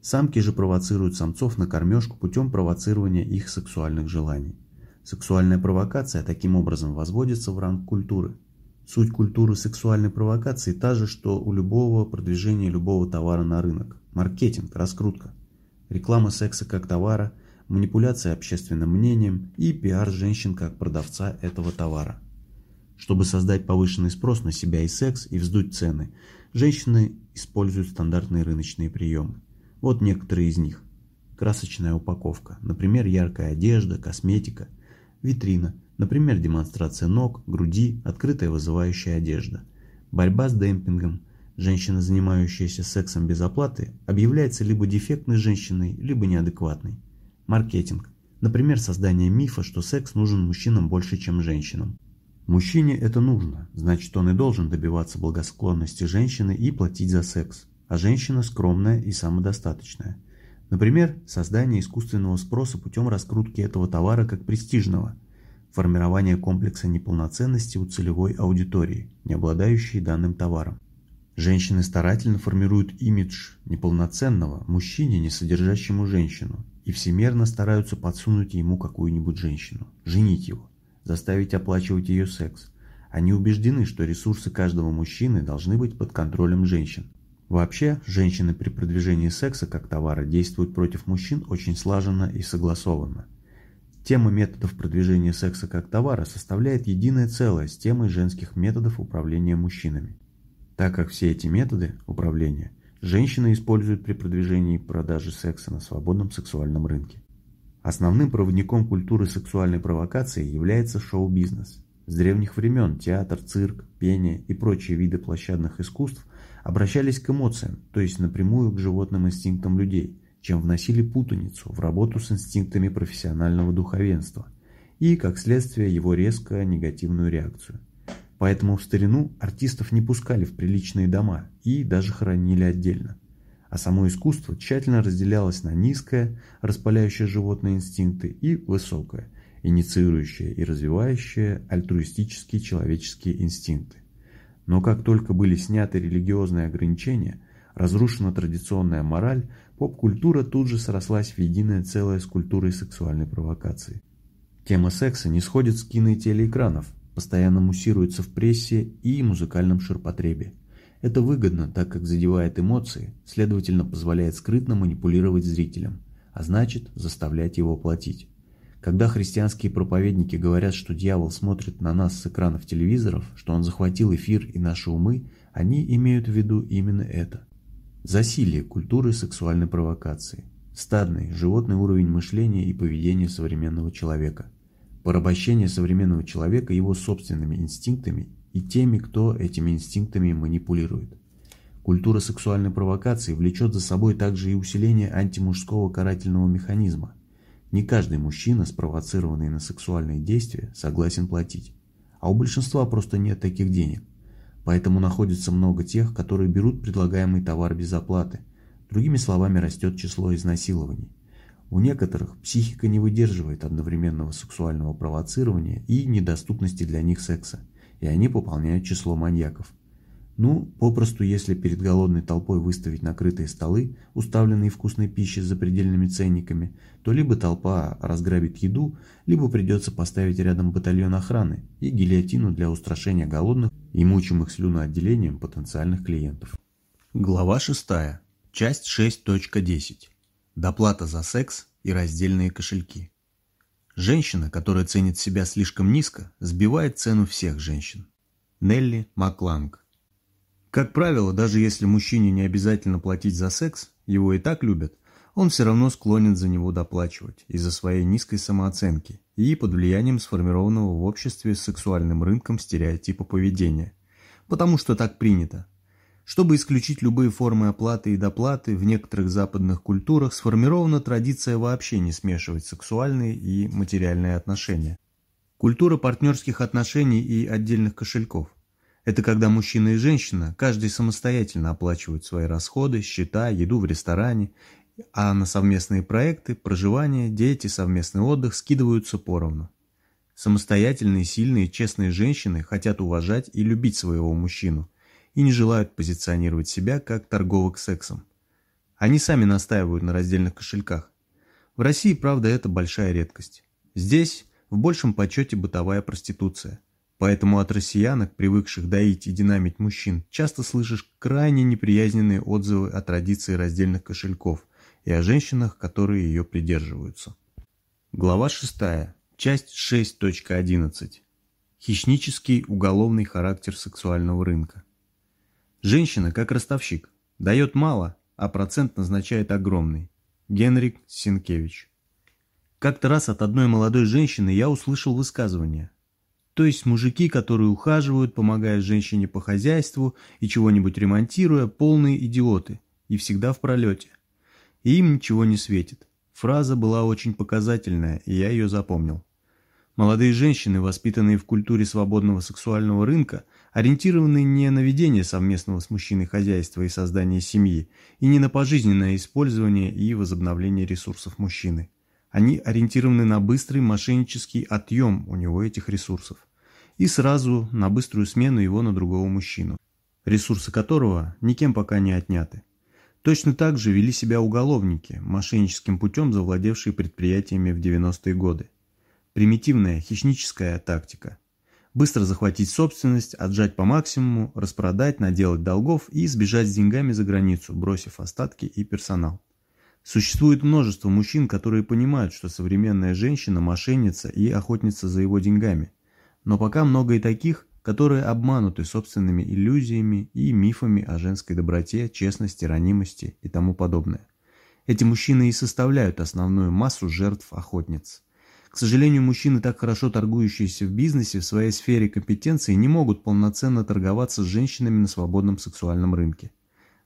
Самки же провоцируют самцов на кормежку путем провоцирования их сексуальных желаний. Сексуальная провокация таким образом возводится в ранг культуры – Суть культуры сексуальной провокации та же, что у любого продвижения любого товара на рынок. Маркетинг, раскрутка. Реклама секса как товара, манипуляция общественным мнением и пиар женщин как продавца этого товара. Чтобы создать повышенный спрос на себя и секс и вздуть цены, женщины используют стандартные рыночные приемы. Вот некоторые из них. Красочная упаковка, например, яркая одежда, косметика, витрина – Например, демонстрация ног, груди, открытая вызывающая одежда. Борьба с демпингом. Женщина, занимающаяся сексом без оплаты, объявляется либо дефектной женщиной, либо неадекватной. Маркетинг. Например, создание мифа, что секс нужен мужчинам больше, чем женщинам. Мужчине это нужно, значит он и должен добиваться благосклонности женщины и платить за секс, а женщина скромная и самодостаточная. Например, создание искусственного спроса путем раскрутки этого товара как престижного – формирование комплекса неполноценности у целевой аудитории, не обладающей данным товаром. Женщины старательно формируют имидж неполноценного мужчине, не содержащему женщину, и всемерно стараются подсунуть ему какую-нибудь женщину, женить его, заставить оплачивать ее секс. Они убеждены, что ресурсы каждого мужчины должны быть под контролем женщин. Вообще, женщины при продвижении секса как товара действуют против мужчин очень слаженно и согласованно. Тема методов продвижения секса как товара составляет единое целое с темой женских методов управления мужчинами. Так как все эти методы управления женщины используют при продвижении и продаже секса на свободном сексуальном рынке. Основным проводником культуры сексуальной провокации является шоу-бизнес. С древних времен театр, цирк, пение и прочие виды площадных искусств обращались к эмоциям, то есть напрямую к животным инстинктам людей – чем вносили путаницу в работу с инстинктами профессионального духовенства и, как следствие, его резко негативную реакцию. Поэтому в старину артистов не пускали в приличные дома и даже хоронили отдельно. А само искусство тщательно разделялось на низкое, распаляющее животные инстинкты, и высокое, инициирующее и развивающее альтруистические человеческие инстинкты. Но как только были сняты религиозные ограничения, разрушена традиционная мораль, Поп-культура тут же срослась в единое целое с культурой сексуальной провокации. Тема секса не сходит с кино и телеэкранов, постоянно муссируется в прессе и музыкальном ширпотребе. Это выгодно, так как задевает эмоции, следовательно позволяет скрытно манипулировать зрителем, а значит заставлять его платить. Когда христианские проповедники говорят, что дьявол смотрит на нас с экранов телевизоров, что он захватил эфир и наши умы, они имеют в виду именно это. Засилие культуры сексуальной провокации. Стадный, животный уровень мышления и поведения современного человека. Порабощение современного человека его собственными инстинктами и теми, кто этими инстинктами манипулирует. Культура сексуальной провокации влечет за собой также и усиление антимужского карательного механизма. Не каждый мужчина, спровоцированный на сексуальные действия, согласен платить. А у большинства просто нет таких денег. Поэтому находится много тех, которые берут предлагаемый товар без оплаты. Другими словами, растет число изнасилований. У некоторых психика не выдерживает одновременного сексуального провоцирования и недоступности для них секса, и они пополняют число маньяков. Ну, попросту, если перед голодной толпой выставить накрытые столы, уставленные вкусной пищей с запредельными ценниками, то либо толпа разграбит еду, либо придется поставить рядом батальон охраны и гильотину для устрашения голодных и мучимых слюноотделением потенциальных клиентов. Глава 6. Часть 6.10. Доплата за секс и раздельные кошельки. Женщина, которая ценит себя слишком низко, сбивает цену всех женщин. Нелли Макланг как правило, даже если мужчине не обязательно платить за секс, его и так любят, он все равно склонен за него доплачивать из-за своей низкой самооценки и под влиянием сформированного в обществе сексуальным рынком стереотипа поведения. Потому что так принято. Чтобы исключить любые формы оплаты и доплаты, в некоторых западных культурах сформирована традиция вообще не смешивать сексуальные и материальные отношения. Культура партнерских отношений и отдельных кошельков. Это когда мужчина и женщина, каждый самостоятельно оплачивают свои расходы, счета, еду в ресторане, а на совместные проекты, проживание, дети, совместный отдых скидываются поровну. Самостоятельные, сильные, честные женщины хотят уважать и любить своего мужчину и не желают позиционировать себя как торговок сексом. Они сами настаивают на раздельных кошельках. В России, правда, это большая редкость. Здесь в большем почете бытовая проституция. Поэтому от россиянок, привыкших доить и динамить мужчин, часто слышишь крайне неприязненные отзывы о традиции раздельных кошельков и о женщинах, которые ее придерживаются. Глава 6. Часть 6.11. Хищнический уголовный характер сексуального рынка. Женщина, как ростовщик, дает мало, а процент назначает огромный. Генрик Синкевич. Как-то раз от одной молодой женщины я услышал высказывание – то есть мужики, которые ухаживают, помогая женщине по хозяйству и чего-нибудь ремонтируя, полные идиоты и всегда в пролете. И им ничего не светит. Фраза была очень показательная, и я ее запомнил. Молодые женщины, воспитанные в культуре свободного сексуального рынка, ориентированы не на ведение совместного с мужчиной хозяйства и создание семьи, и не на пожизненное использование и возобновление ресурсов мужчины. Они ориентированы на быстрый мошеннический отъем у него этих ресурсов и сразу на быструю смену его на другого мужчину, ресурсы которого никем пока не отняты. Точно так же вели себя уголовники, мошенническим путем завладевшие предприятиями в 90-е годы. Примитивная хищническая тактика. Быстро захватить собственность, отжать по максимуму, распродать, наделать долгов и сбежать с деньгами за границу, бросив остатки и персонал. Существует множество мужчин, которые понимают, что современная женщина – мошенница и охотница за его деньгами. Но пока много и таких, которые обмануты собственными иллюзиями и мифами о женской доброте, честности, ранимости и тому подобное. Эти мужчины и составляют основную массу жертв охотниц. К сожалению, мужчины, так хорошо торгующиеся в бизнесе в своей сфере компетенции, не могут полноценно торговаться с женщинами на свободном сексуальном рынке.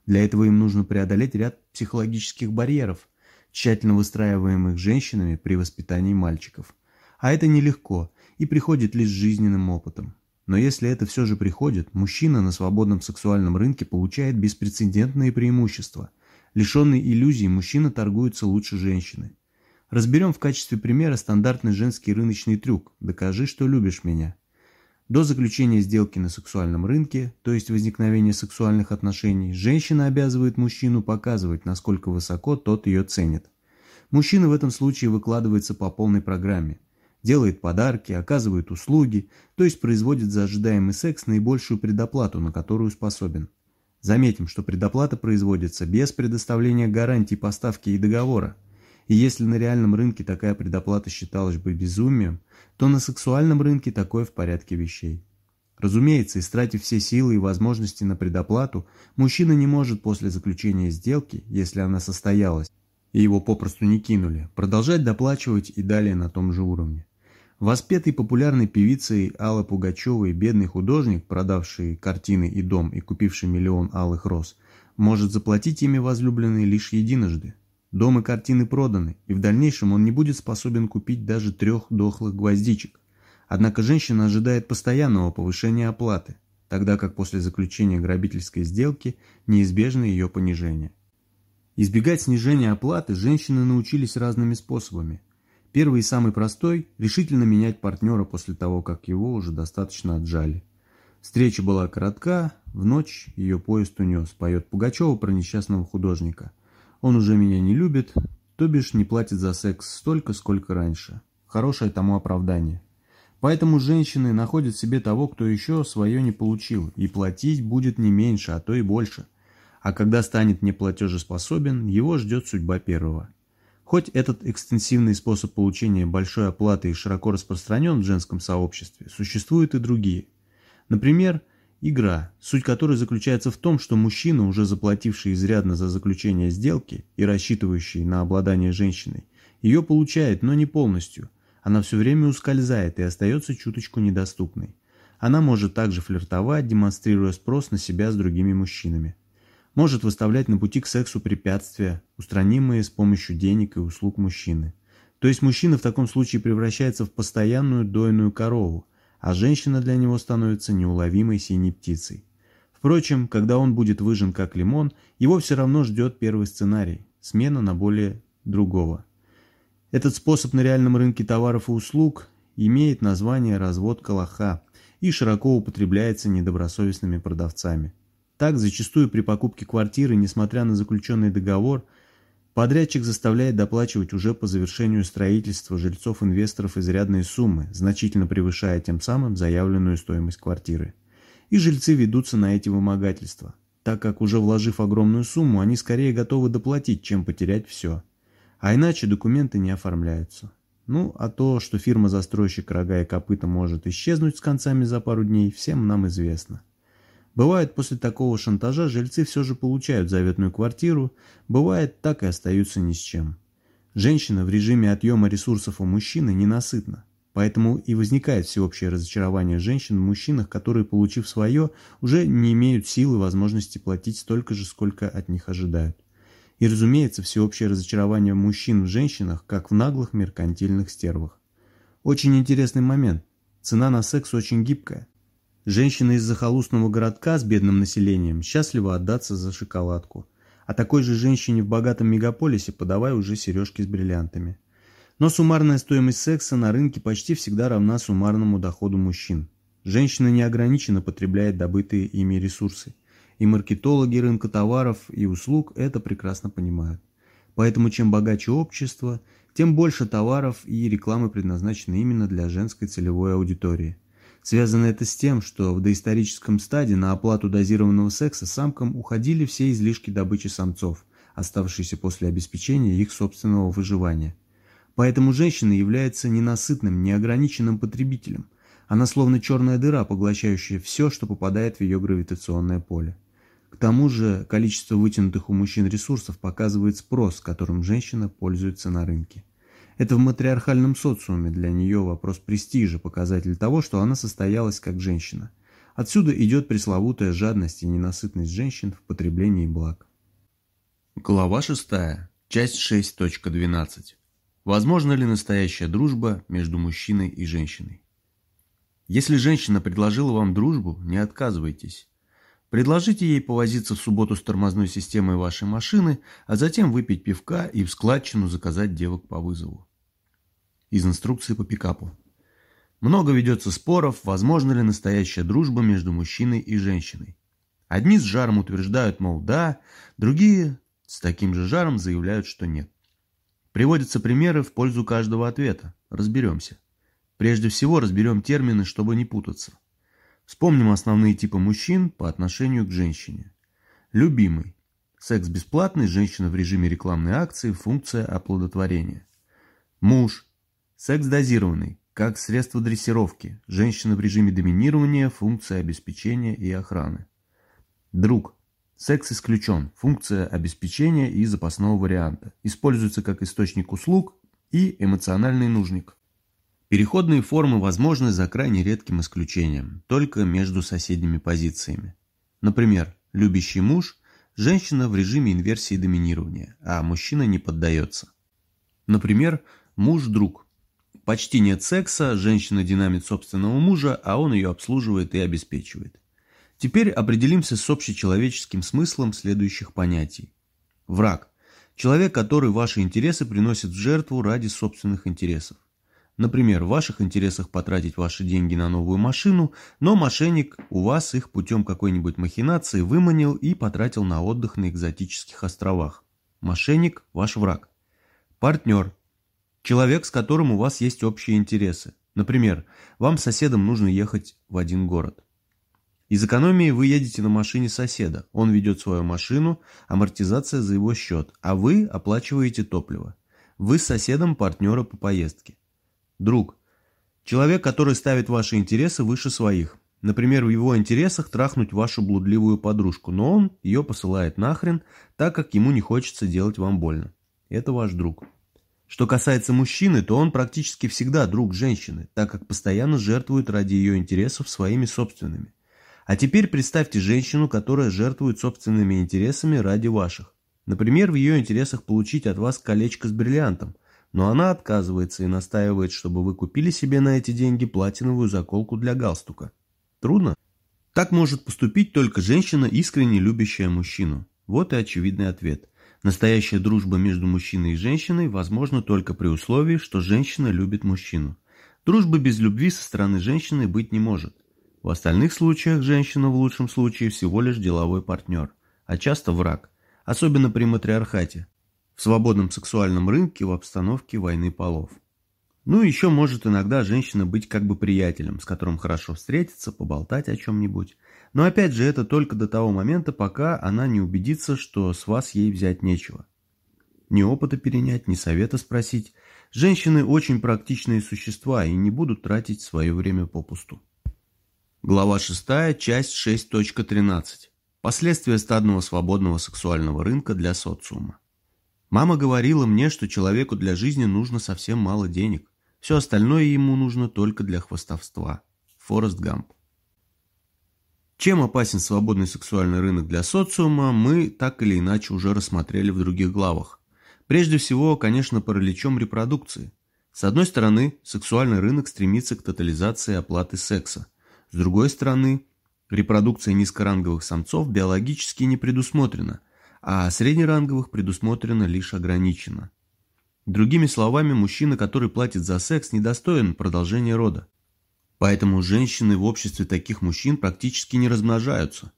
Для этого им нужно преодолеть ряд психологических барьеров, тщательно выстраиваемых женщинами при воспитании мальчиков. А это нелегко и приходит лишь жизненным опытом. Но если это все же приходит, мужчина на свободном сексуальном рынке получает беспрецедентные преимущества. Лишенный иллюзий, мужчина торгуется лучше женщины. Разберем в качестве примера стандартный женский рыночный трюк «Докажи, что любишь меня». До заключения сделки на сексуальном рынке, то есть возникновения сексуальных отношений, женщина обязывает мужчину показывать, насколько высоко тот ее ценит. Мужчина в этом случае выкладывается по полной программе. Делает подарки, оказывает услуги, то есть производит за ожидаемый секс наибольшую предоплату, на которую способен. Заметим, что предоплата производится без предоставления гарантий поставки и договора. И если на реальном рынке такая предоплата считалась бы безумием, то на сексуальном рынке такое в порядке вещей. Разумеется, истратив все силы и возможности на предоплату, мужчина не может после заключения сделки, если она состоялась, и его попросту не кинули, продолжать доплачивать и далее на том же уровне. Воспетый популярной певицей Аллы Пугачевой бедный художник, продавший картины и дом и купивший миллион алых роз, может заплатить ими возлюбленной лишь единожды, Дом и картины проданы, и в дальнейшем он не будет способен купить даже трех дохлых гвоздичек. Однако женщина ожидает постоянного повышения оплаты, тогда как после заключения грабительской сделки неизбежно ее понижение. Избегать снижения оплаты женщины научились разными способами. Первый и самый простой – решительно менять партнера после того, как его уже достаточно отжали. Встреча была коротка, в ночь ее поезд унес, поет Пугачева про несчастного художника. Он уже меня не любит, то бишь не платит за секс столько, сколько раньше. Хорошее тому оправдание. Поэтому женщины находят себе того, кто еще свое не получил, и платить будет не меньше, а то и больше. А когда станет неплатежеспособен, его ждет судьба первого. Хоть этот экстенсивный способ получения большой оплаты и широко распространен в женском сообществе, существуют и другие. Например, игра, суть которой заключается в том, что мужчина, уже заплативший изрядно за заключение сделки и рассчитывающий на обладание женщиной, ее получает, но не полностью – она все время ускользает и остается чуточку недоступной. Она может также флиртовать, демонстрируя спрос на себя с другими мужчинами. Может выставлять на пути к сексу препятствия, устранимые с помощью денег и услуг мужчины. То есть мужчина в таком случае превращается в постоянную дойную корову, а женщина для него становится неуловимой синей птицей. Впрочем, когда он будет выжен как лимон, его все равно ждет первый сценарий – смена на более другого – этот способ на реальном рынке товаров и услуг имеет название разводка лоха и широко употребляется недобросовестными продавцами. Так, зачастую при покупке квартиры, несмотря на заключенный договор, подрядчик заставляет доплачивать уже по завершению строительства жильцов-инвесторов изрядные суммы, значительно превышая тем самым заявленную стоимость квартиры. И жильцы ведутся на эти вымогательства, так как уже вложив огромную сумму, они скорее готовы доплатить, чем потерять все. А иначе документы не оформляются. Ну, а то, что фирма-застройщик рога и копыта может исчезнуть с концами за пару дней, всем нам известно. Бывает, после такого шантажа жильцы все же получают заветную квартиру, бывает, так и остаются ни с чем. Женщина в режиме отъема ресурсов у мужчины ненасытна. Поэтому и возникает всеобщее разочарование женщин в мужчинах, которые, получив свое, уже не имеют силы и возможности платить столько же, сколько от них ожидают. И, разумеется, всеобщее разочарование мужчин в женщинах, как в наглых меркантильных стервах. Очень интересный момент. Цена на секс очень гибкая. Женщина из захолустного городка с бедным населением счастлива отдаться за шоколадку. А такой же женщине в богатом мегаполисе подавай уже сережки с бриллиантами. Но суммарная стоимость секса на рынке почти всегда равна суммарному доходу мужчин. Женщина неограниченно потребляет добытые ими ресурсы. И маркетологи рынка товаров и услуг это прекрасно понимают. Поэтому чем богаче общество, тем больше товаров и рекламы предназначены именно для женской целевой аудитории. Связано это с тем, что в доисторическом стаде на оплату дозированного секса самкам уходили все излишки добычи самцов, оставшиеся после обеспечения их собственного выживания. Поэтому женщина является ненасытным, неограниченным потребителем. Она словно черная дыра, поглощающая все, что попадает в ее гравитационное поле. К тому же количество вытянутых у мужчин ресурсов показывает спрос, которым женщина пользуется на рынке. Это в матриархальном социуме для нее вопрос престижа, показатель того, что она состоялась как женщина. Отсюда идет пресловутая жадность и ненасытность женщин в потреблении благ. Глава 6. Часть 6.12. Возможно ли настоящая дружба между мужчиной и женщиной? Если женщина предложила вам дружбу, не отказывайтесь. Предложите ей повозиться в субботу с тормозной системой вашей машины, а затем выпить пивка и в складчину заказать девок по вызову. Из инструкции по пикапу. Много ведется споров, возможно ли настоящая дружба между мужчиной и женщиной. Одни с жаром утверждают, мол, да, другие с таким же жаром заявляют, что нет. Приводятся примеры в пользу каждого ответа. Разберемся. Прежде всего разберем термины, чтобы не путаться. Вспомним основные типы мужчин по отношению к женщине. Любимый. Секс бесплатный, женщина в режиме рекламной акции, функция оплодотворения. Муж. Секс дозированный, как средство дрессировки, женщина в режиме доминирования, функция обеспечения и охраны. Друг. Секс исключен, функция обеспечения и запасного варианта. Используется как источник услуг и эмоциональный нужник. Переходные формы возможны за крайне редким исключением, только между соседними позициями. Например, любящий муж – женщина в режиме инверсии доминирования, а мужчина не поддается. Например, муж-друг. Почти нет секса, женщина динамит собственного мужа, а он ее обслуживает и обеспечивает. Теперь определимся с общечеловеческим смыслом следующих понятий. Враг – человек, который ваши интересы приносит в жертву ради собственных интересов. Например, в ваших интересах потратить ваши деньги на новую машину, но мошенник у вас их путем какой-нибудь махинации выманил и потратил на отдых на экзотических островах. Мошенник – ваш враг. Партнер – человек, с которым у вас есть общие интересы. Например, вам с соседом нужно ехать в один город. Из экономии вы едете на машине соседа. Он ведет свою машину, амортизация за его счет, а вы оплачиваете топливо. Вы с соседом партнера по поездке. Друг. Человек, который ставит ваши интересы выше своих. Например, в его интересах трахнуть вашу блудливую подружку, но он ее посылает нахрен, так как ему не хочется делать вам больно. Это ваш друг. Что касается мужчины, то он практически всегда друг женщины, так как постоянно жертвует ради ее интересов своими собственными. А теперь представьте женщину, которая жертвует собственными интересами ради ваших. Например, в ее интересах получить от вас колечко с бриллиантом, но она отказывается и настаивает, чтобы вы купили себе на эти деньги платиновую заколку для галстука. Трудно? Так может поступить только женщина, искренне любящая мужчину. Вот и очевидный ответ. Настоящая дружба между мужчиной и женщиной возможна только при условии, что женщина любит мужчину. Дружбы без любви со стороны женщины быть не может. В остальных случаях женщина в лучшем случае всего лишь деловой партнер, а часто враг, особенно при матриархате, в свободном сексуальном рынке в обстановке войны полов. Ну, еще может иногда женщина быть как бы приятелем, с которым хорошо встретиться, поболтать о чем-нибудь. Но опять же, это только до того момента, пока она не убедится, что с вас ей взять нечего. Ни опыта перенять, ни совета спросить. Женщины очень практичные существа и не будут тратить свое время попусту. Глава 6, часть 6.13. Последствия стадного свободного сексуального рынка для социума. Мама говорила мне, что человеку для жизни нужно совсем мало денег. Все остальное ему нужно только для хвостовства. Форест Гамп. Чем опасен свободный сексуальный рынок для социума, мы так или иначе уже рассмотрели в других главах. Прежде всего, конечно, параличом репродукции. С одной стороны, сексуальный рынок стремится к тотализации оплаты секса. С другой стороны, репродукция низкоранговых самцов биологически не предусмотрена – а среднеранговых предусмотрено лишь ограниченно. Другими словами, мужчина, который платит за секс, недостоин продолжения рода. Поэтому женщины в обществе таких мужчин практически не размножаются.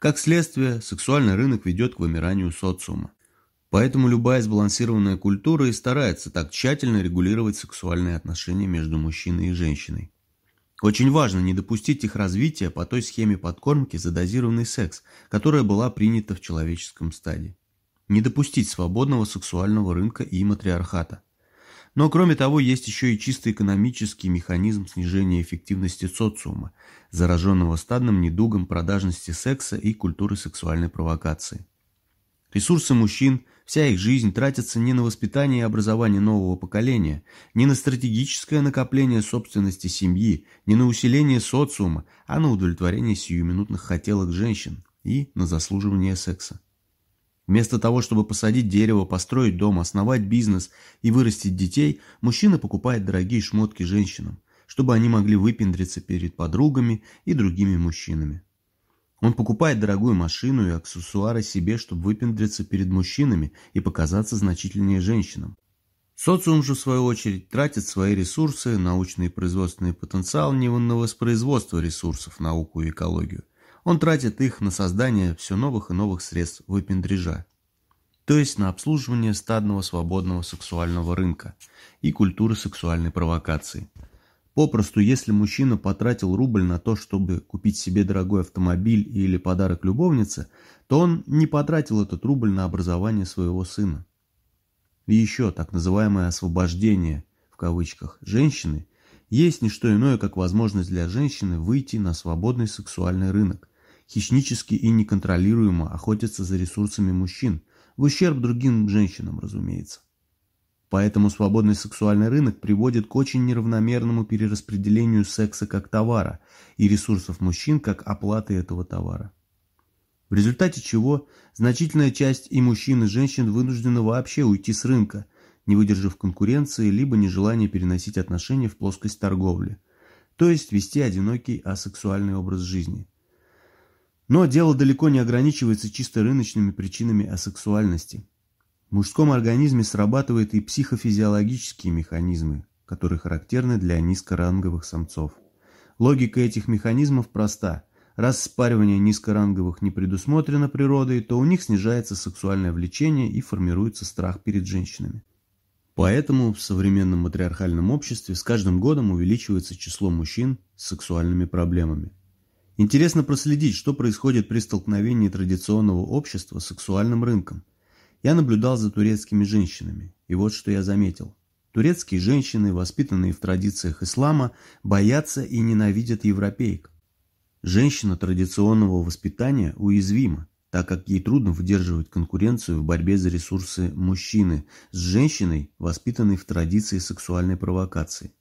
Как следствие, сексуальный рынок ведет к вымиранию социума. Поэтому любая сбалансированная культура и старается так тщательно регулировать сексуальные отношения между мужчиной и женщиной. Очень важно не допустить их развития по той схеме подкормки за дозированный секс, которая была принята в человеческом стадии. Не допустить свободного сексуального рынка и матриархата. Но кроме того, есть еще и чисто экономический механизм снижения эффективности социума, зараженного стадным недугом продажности секса и культуры сексуальной провокации. Ресурсы мужчин, вся их жизнь тратятся не на воспитание и образование нового поколения, не на стратегическое накопление собственности семьи, не на усиление социума, а на удовлетворение сиюминутных хотелок женщин и на заслуживание секса. Вместо того, чтобы посадить дерево, построить дом, основать бизнес и вырастить детей, мужчина покупает дорогие шмотки женщинам, чтобы они могли выпендриться перед подругами и другими мужчинами. Он покупает дорогую машину и аксессуары себе, чтобы выпендриться перед мужчинами и показаться значительнее женщинам. Социум же, в свою очередь, тратит свои ресурсы, научный и производственный потенциал не на воспроизводство ресурсов, науку и экологию. Он тратит их на создание все новых и новых средств выпендрежа, то есть на обслуживание стадного свободного сексуального рынка и культуры сексуальной провокации – Попросту, если мужчина потратил рубль на то, чтобы купить себе дорогой автомобиль или подарок любовнице, то он не потратил этот рубль на образование своего сына. И еще так называемое «освобождение» в кавычках женщины есть не что иное, как возможность для женщины выйти на свободный сексуальный рынок, хищнически и неконтролируемо охотиться за ресурсами мужчин, в ущерб другим женщинам, разумеется. Поэтому свободный сексуальный рынок приводит к очень неравномерному перераспределению секса как товара и ресурсов мужчин как оплаты этого товара. В результате чего значительная часть и мужчин, и женщин вынуждены вообще уйти с рынка, не выдержав конкуренции, либо нежелания переносить отношения в плоскость торговли, то есть вести одинокий асексуальный образ жизни. Но дело далеко не ограничивается чисто рыночными причинами асексуальности – в мужском организме срабатывают и психофизиологические механизмы, которые характерны для низкоранговых самцов. Логика этих механизмов проста. Раз спаривание низкоранговых не предусмотрено природой, то у них снижается сексуальное влечение и формируется страх перед женщинами. Поэтому в современном матриархальном обществе с каждым годом увеличивается число мужчин с сексуальными проблемами. Интересно проследить, что происходит при столкновении традиционного общества с сексуальным рынком. Я наблюдал за турецкими женщинами, и вот что я заметил. Турецкие женщины, воспитанные в традициях ислама, боятся и ненавидят европеек. Женщина традиционного воспитания уязвима, так как ей трудно выдерживать конкуренцию в борьбе за ресурсы мужчины с женщиной, воспитанной в традиции сексуальной провокации.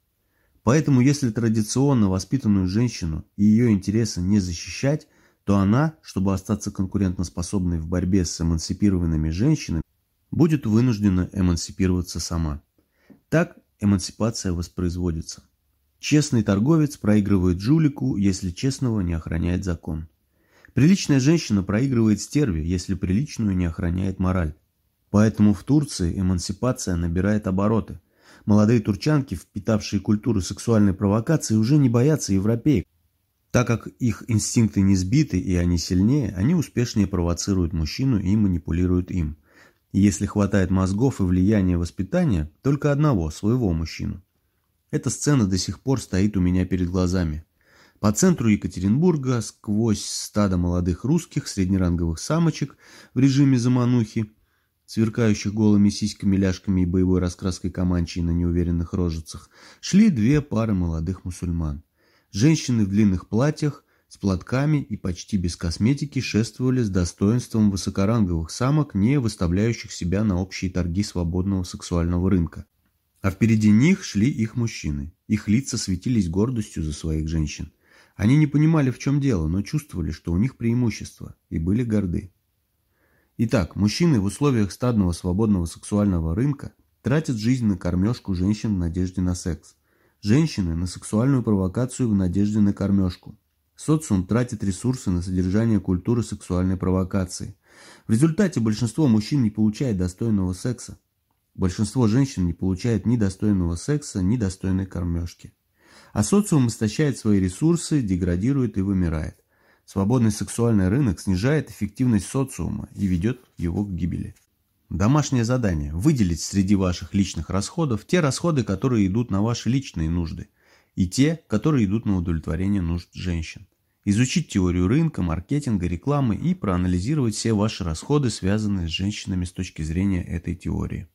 Поэтому если традиционно воспитанную женщину и ее интересы не защищать, то она, чтобы остаться конкурентоспособной в борьбе с эмансипированными женщинами, будет вынуждена эмансипироваться сама. Так эмансипация воспроизводится. Честный торговец проигрывает жулику, если честного не охраняет закон. Приличная женщина проигрывает стерве, если приличную не охраняет мораль. Поэтому в Турции эмансипация набирает обороты. Молодые турчанки, впитавшие культуру сексуальной провокации, уже не боятся европеек. Так как их инстинкты не сбиты и они сильнее, они успешнее провоцируют мужчину и манипулируют им – и если хватает мозгов и влияния воспитания, только одного, своего мужчину. Эта сцена до сих пор стоит у меня перед глазами. По центру Екатеринбурга, сквозь стадо молодых русских среднеранговых самочек в режиме заманухи, сверкающих голыми сиськами, ляжками и боевой раскраской команчей на неуверенных рожицах, шли две пары молодых мусульман. Женщины в длинных платьях, с платками и почти без косметики шествовали с достоинством высокоранговых самок, не выставляющих себя на общие торги свободного сексуального рынка. А впереди них шли их мужчины. Их лица светились гордостью за своих женщин. Они не понимали, в чем дело, но чувствовали, что у них преимущество, и были горды. Итак, мужчины в условиях стадного свободного сексуального рынка тратят жизнь на кормежку женщин в надежде на секс. Женщины на сексуальную провокацию в надежде на кормежку. Социум тратит ресурсы на содержание культуры сексуальной провокации. В результате большинство мужчин не получает достойного секса. Большинство женщин не получает ни достойного секса, ни достойной кормежки. А социум истощает свои ресурсы, деградирует и вымирает. Свободный сексуальный рынок снижает эффективность социума и ведет его к гибели. Домашнее задание – выделить среди ваших личных расходов те расходы, которые идут на ваши личные нужды – и те, которые идут на удовлетворение нужд женщин. Изучить теорию рынка, маркетинга, рекламы и проанализировать все ваши расходы, связанные с женщинами с точки зрения этой теории.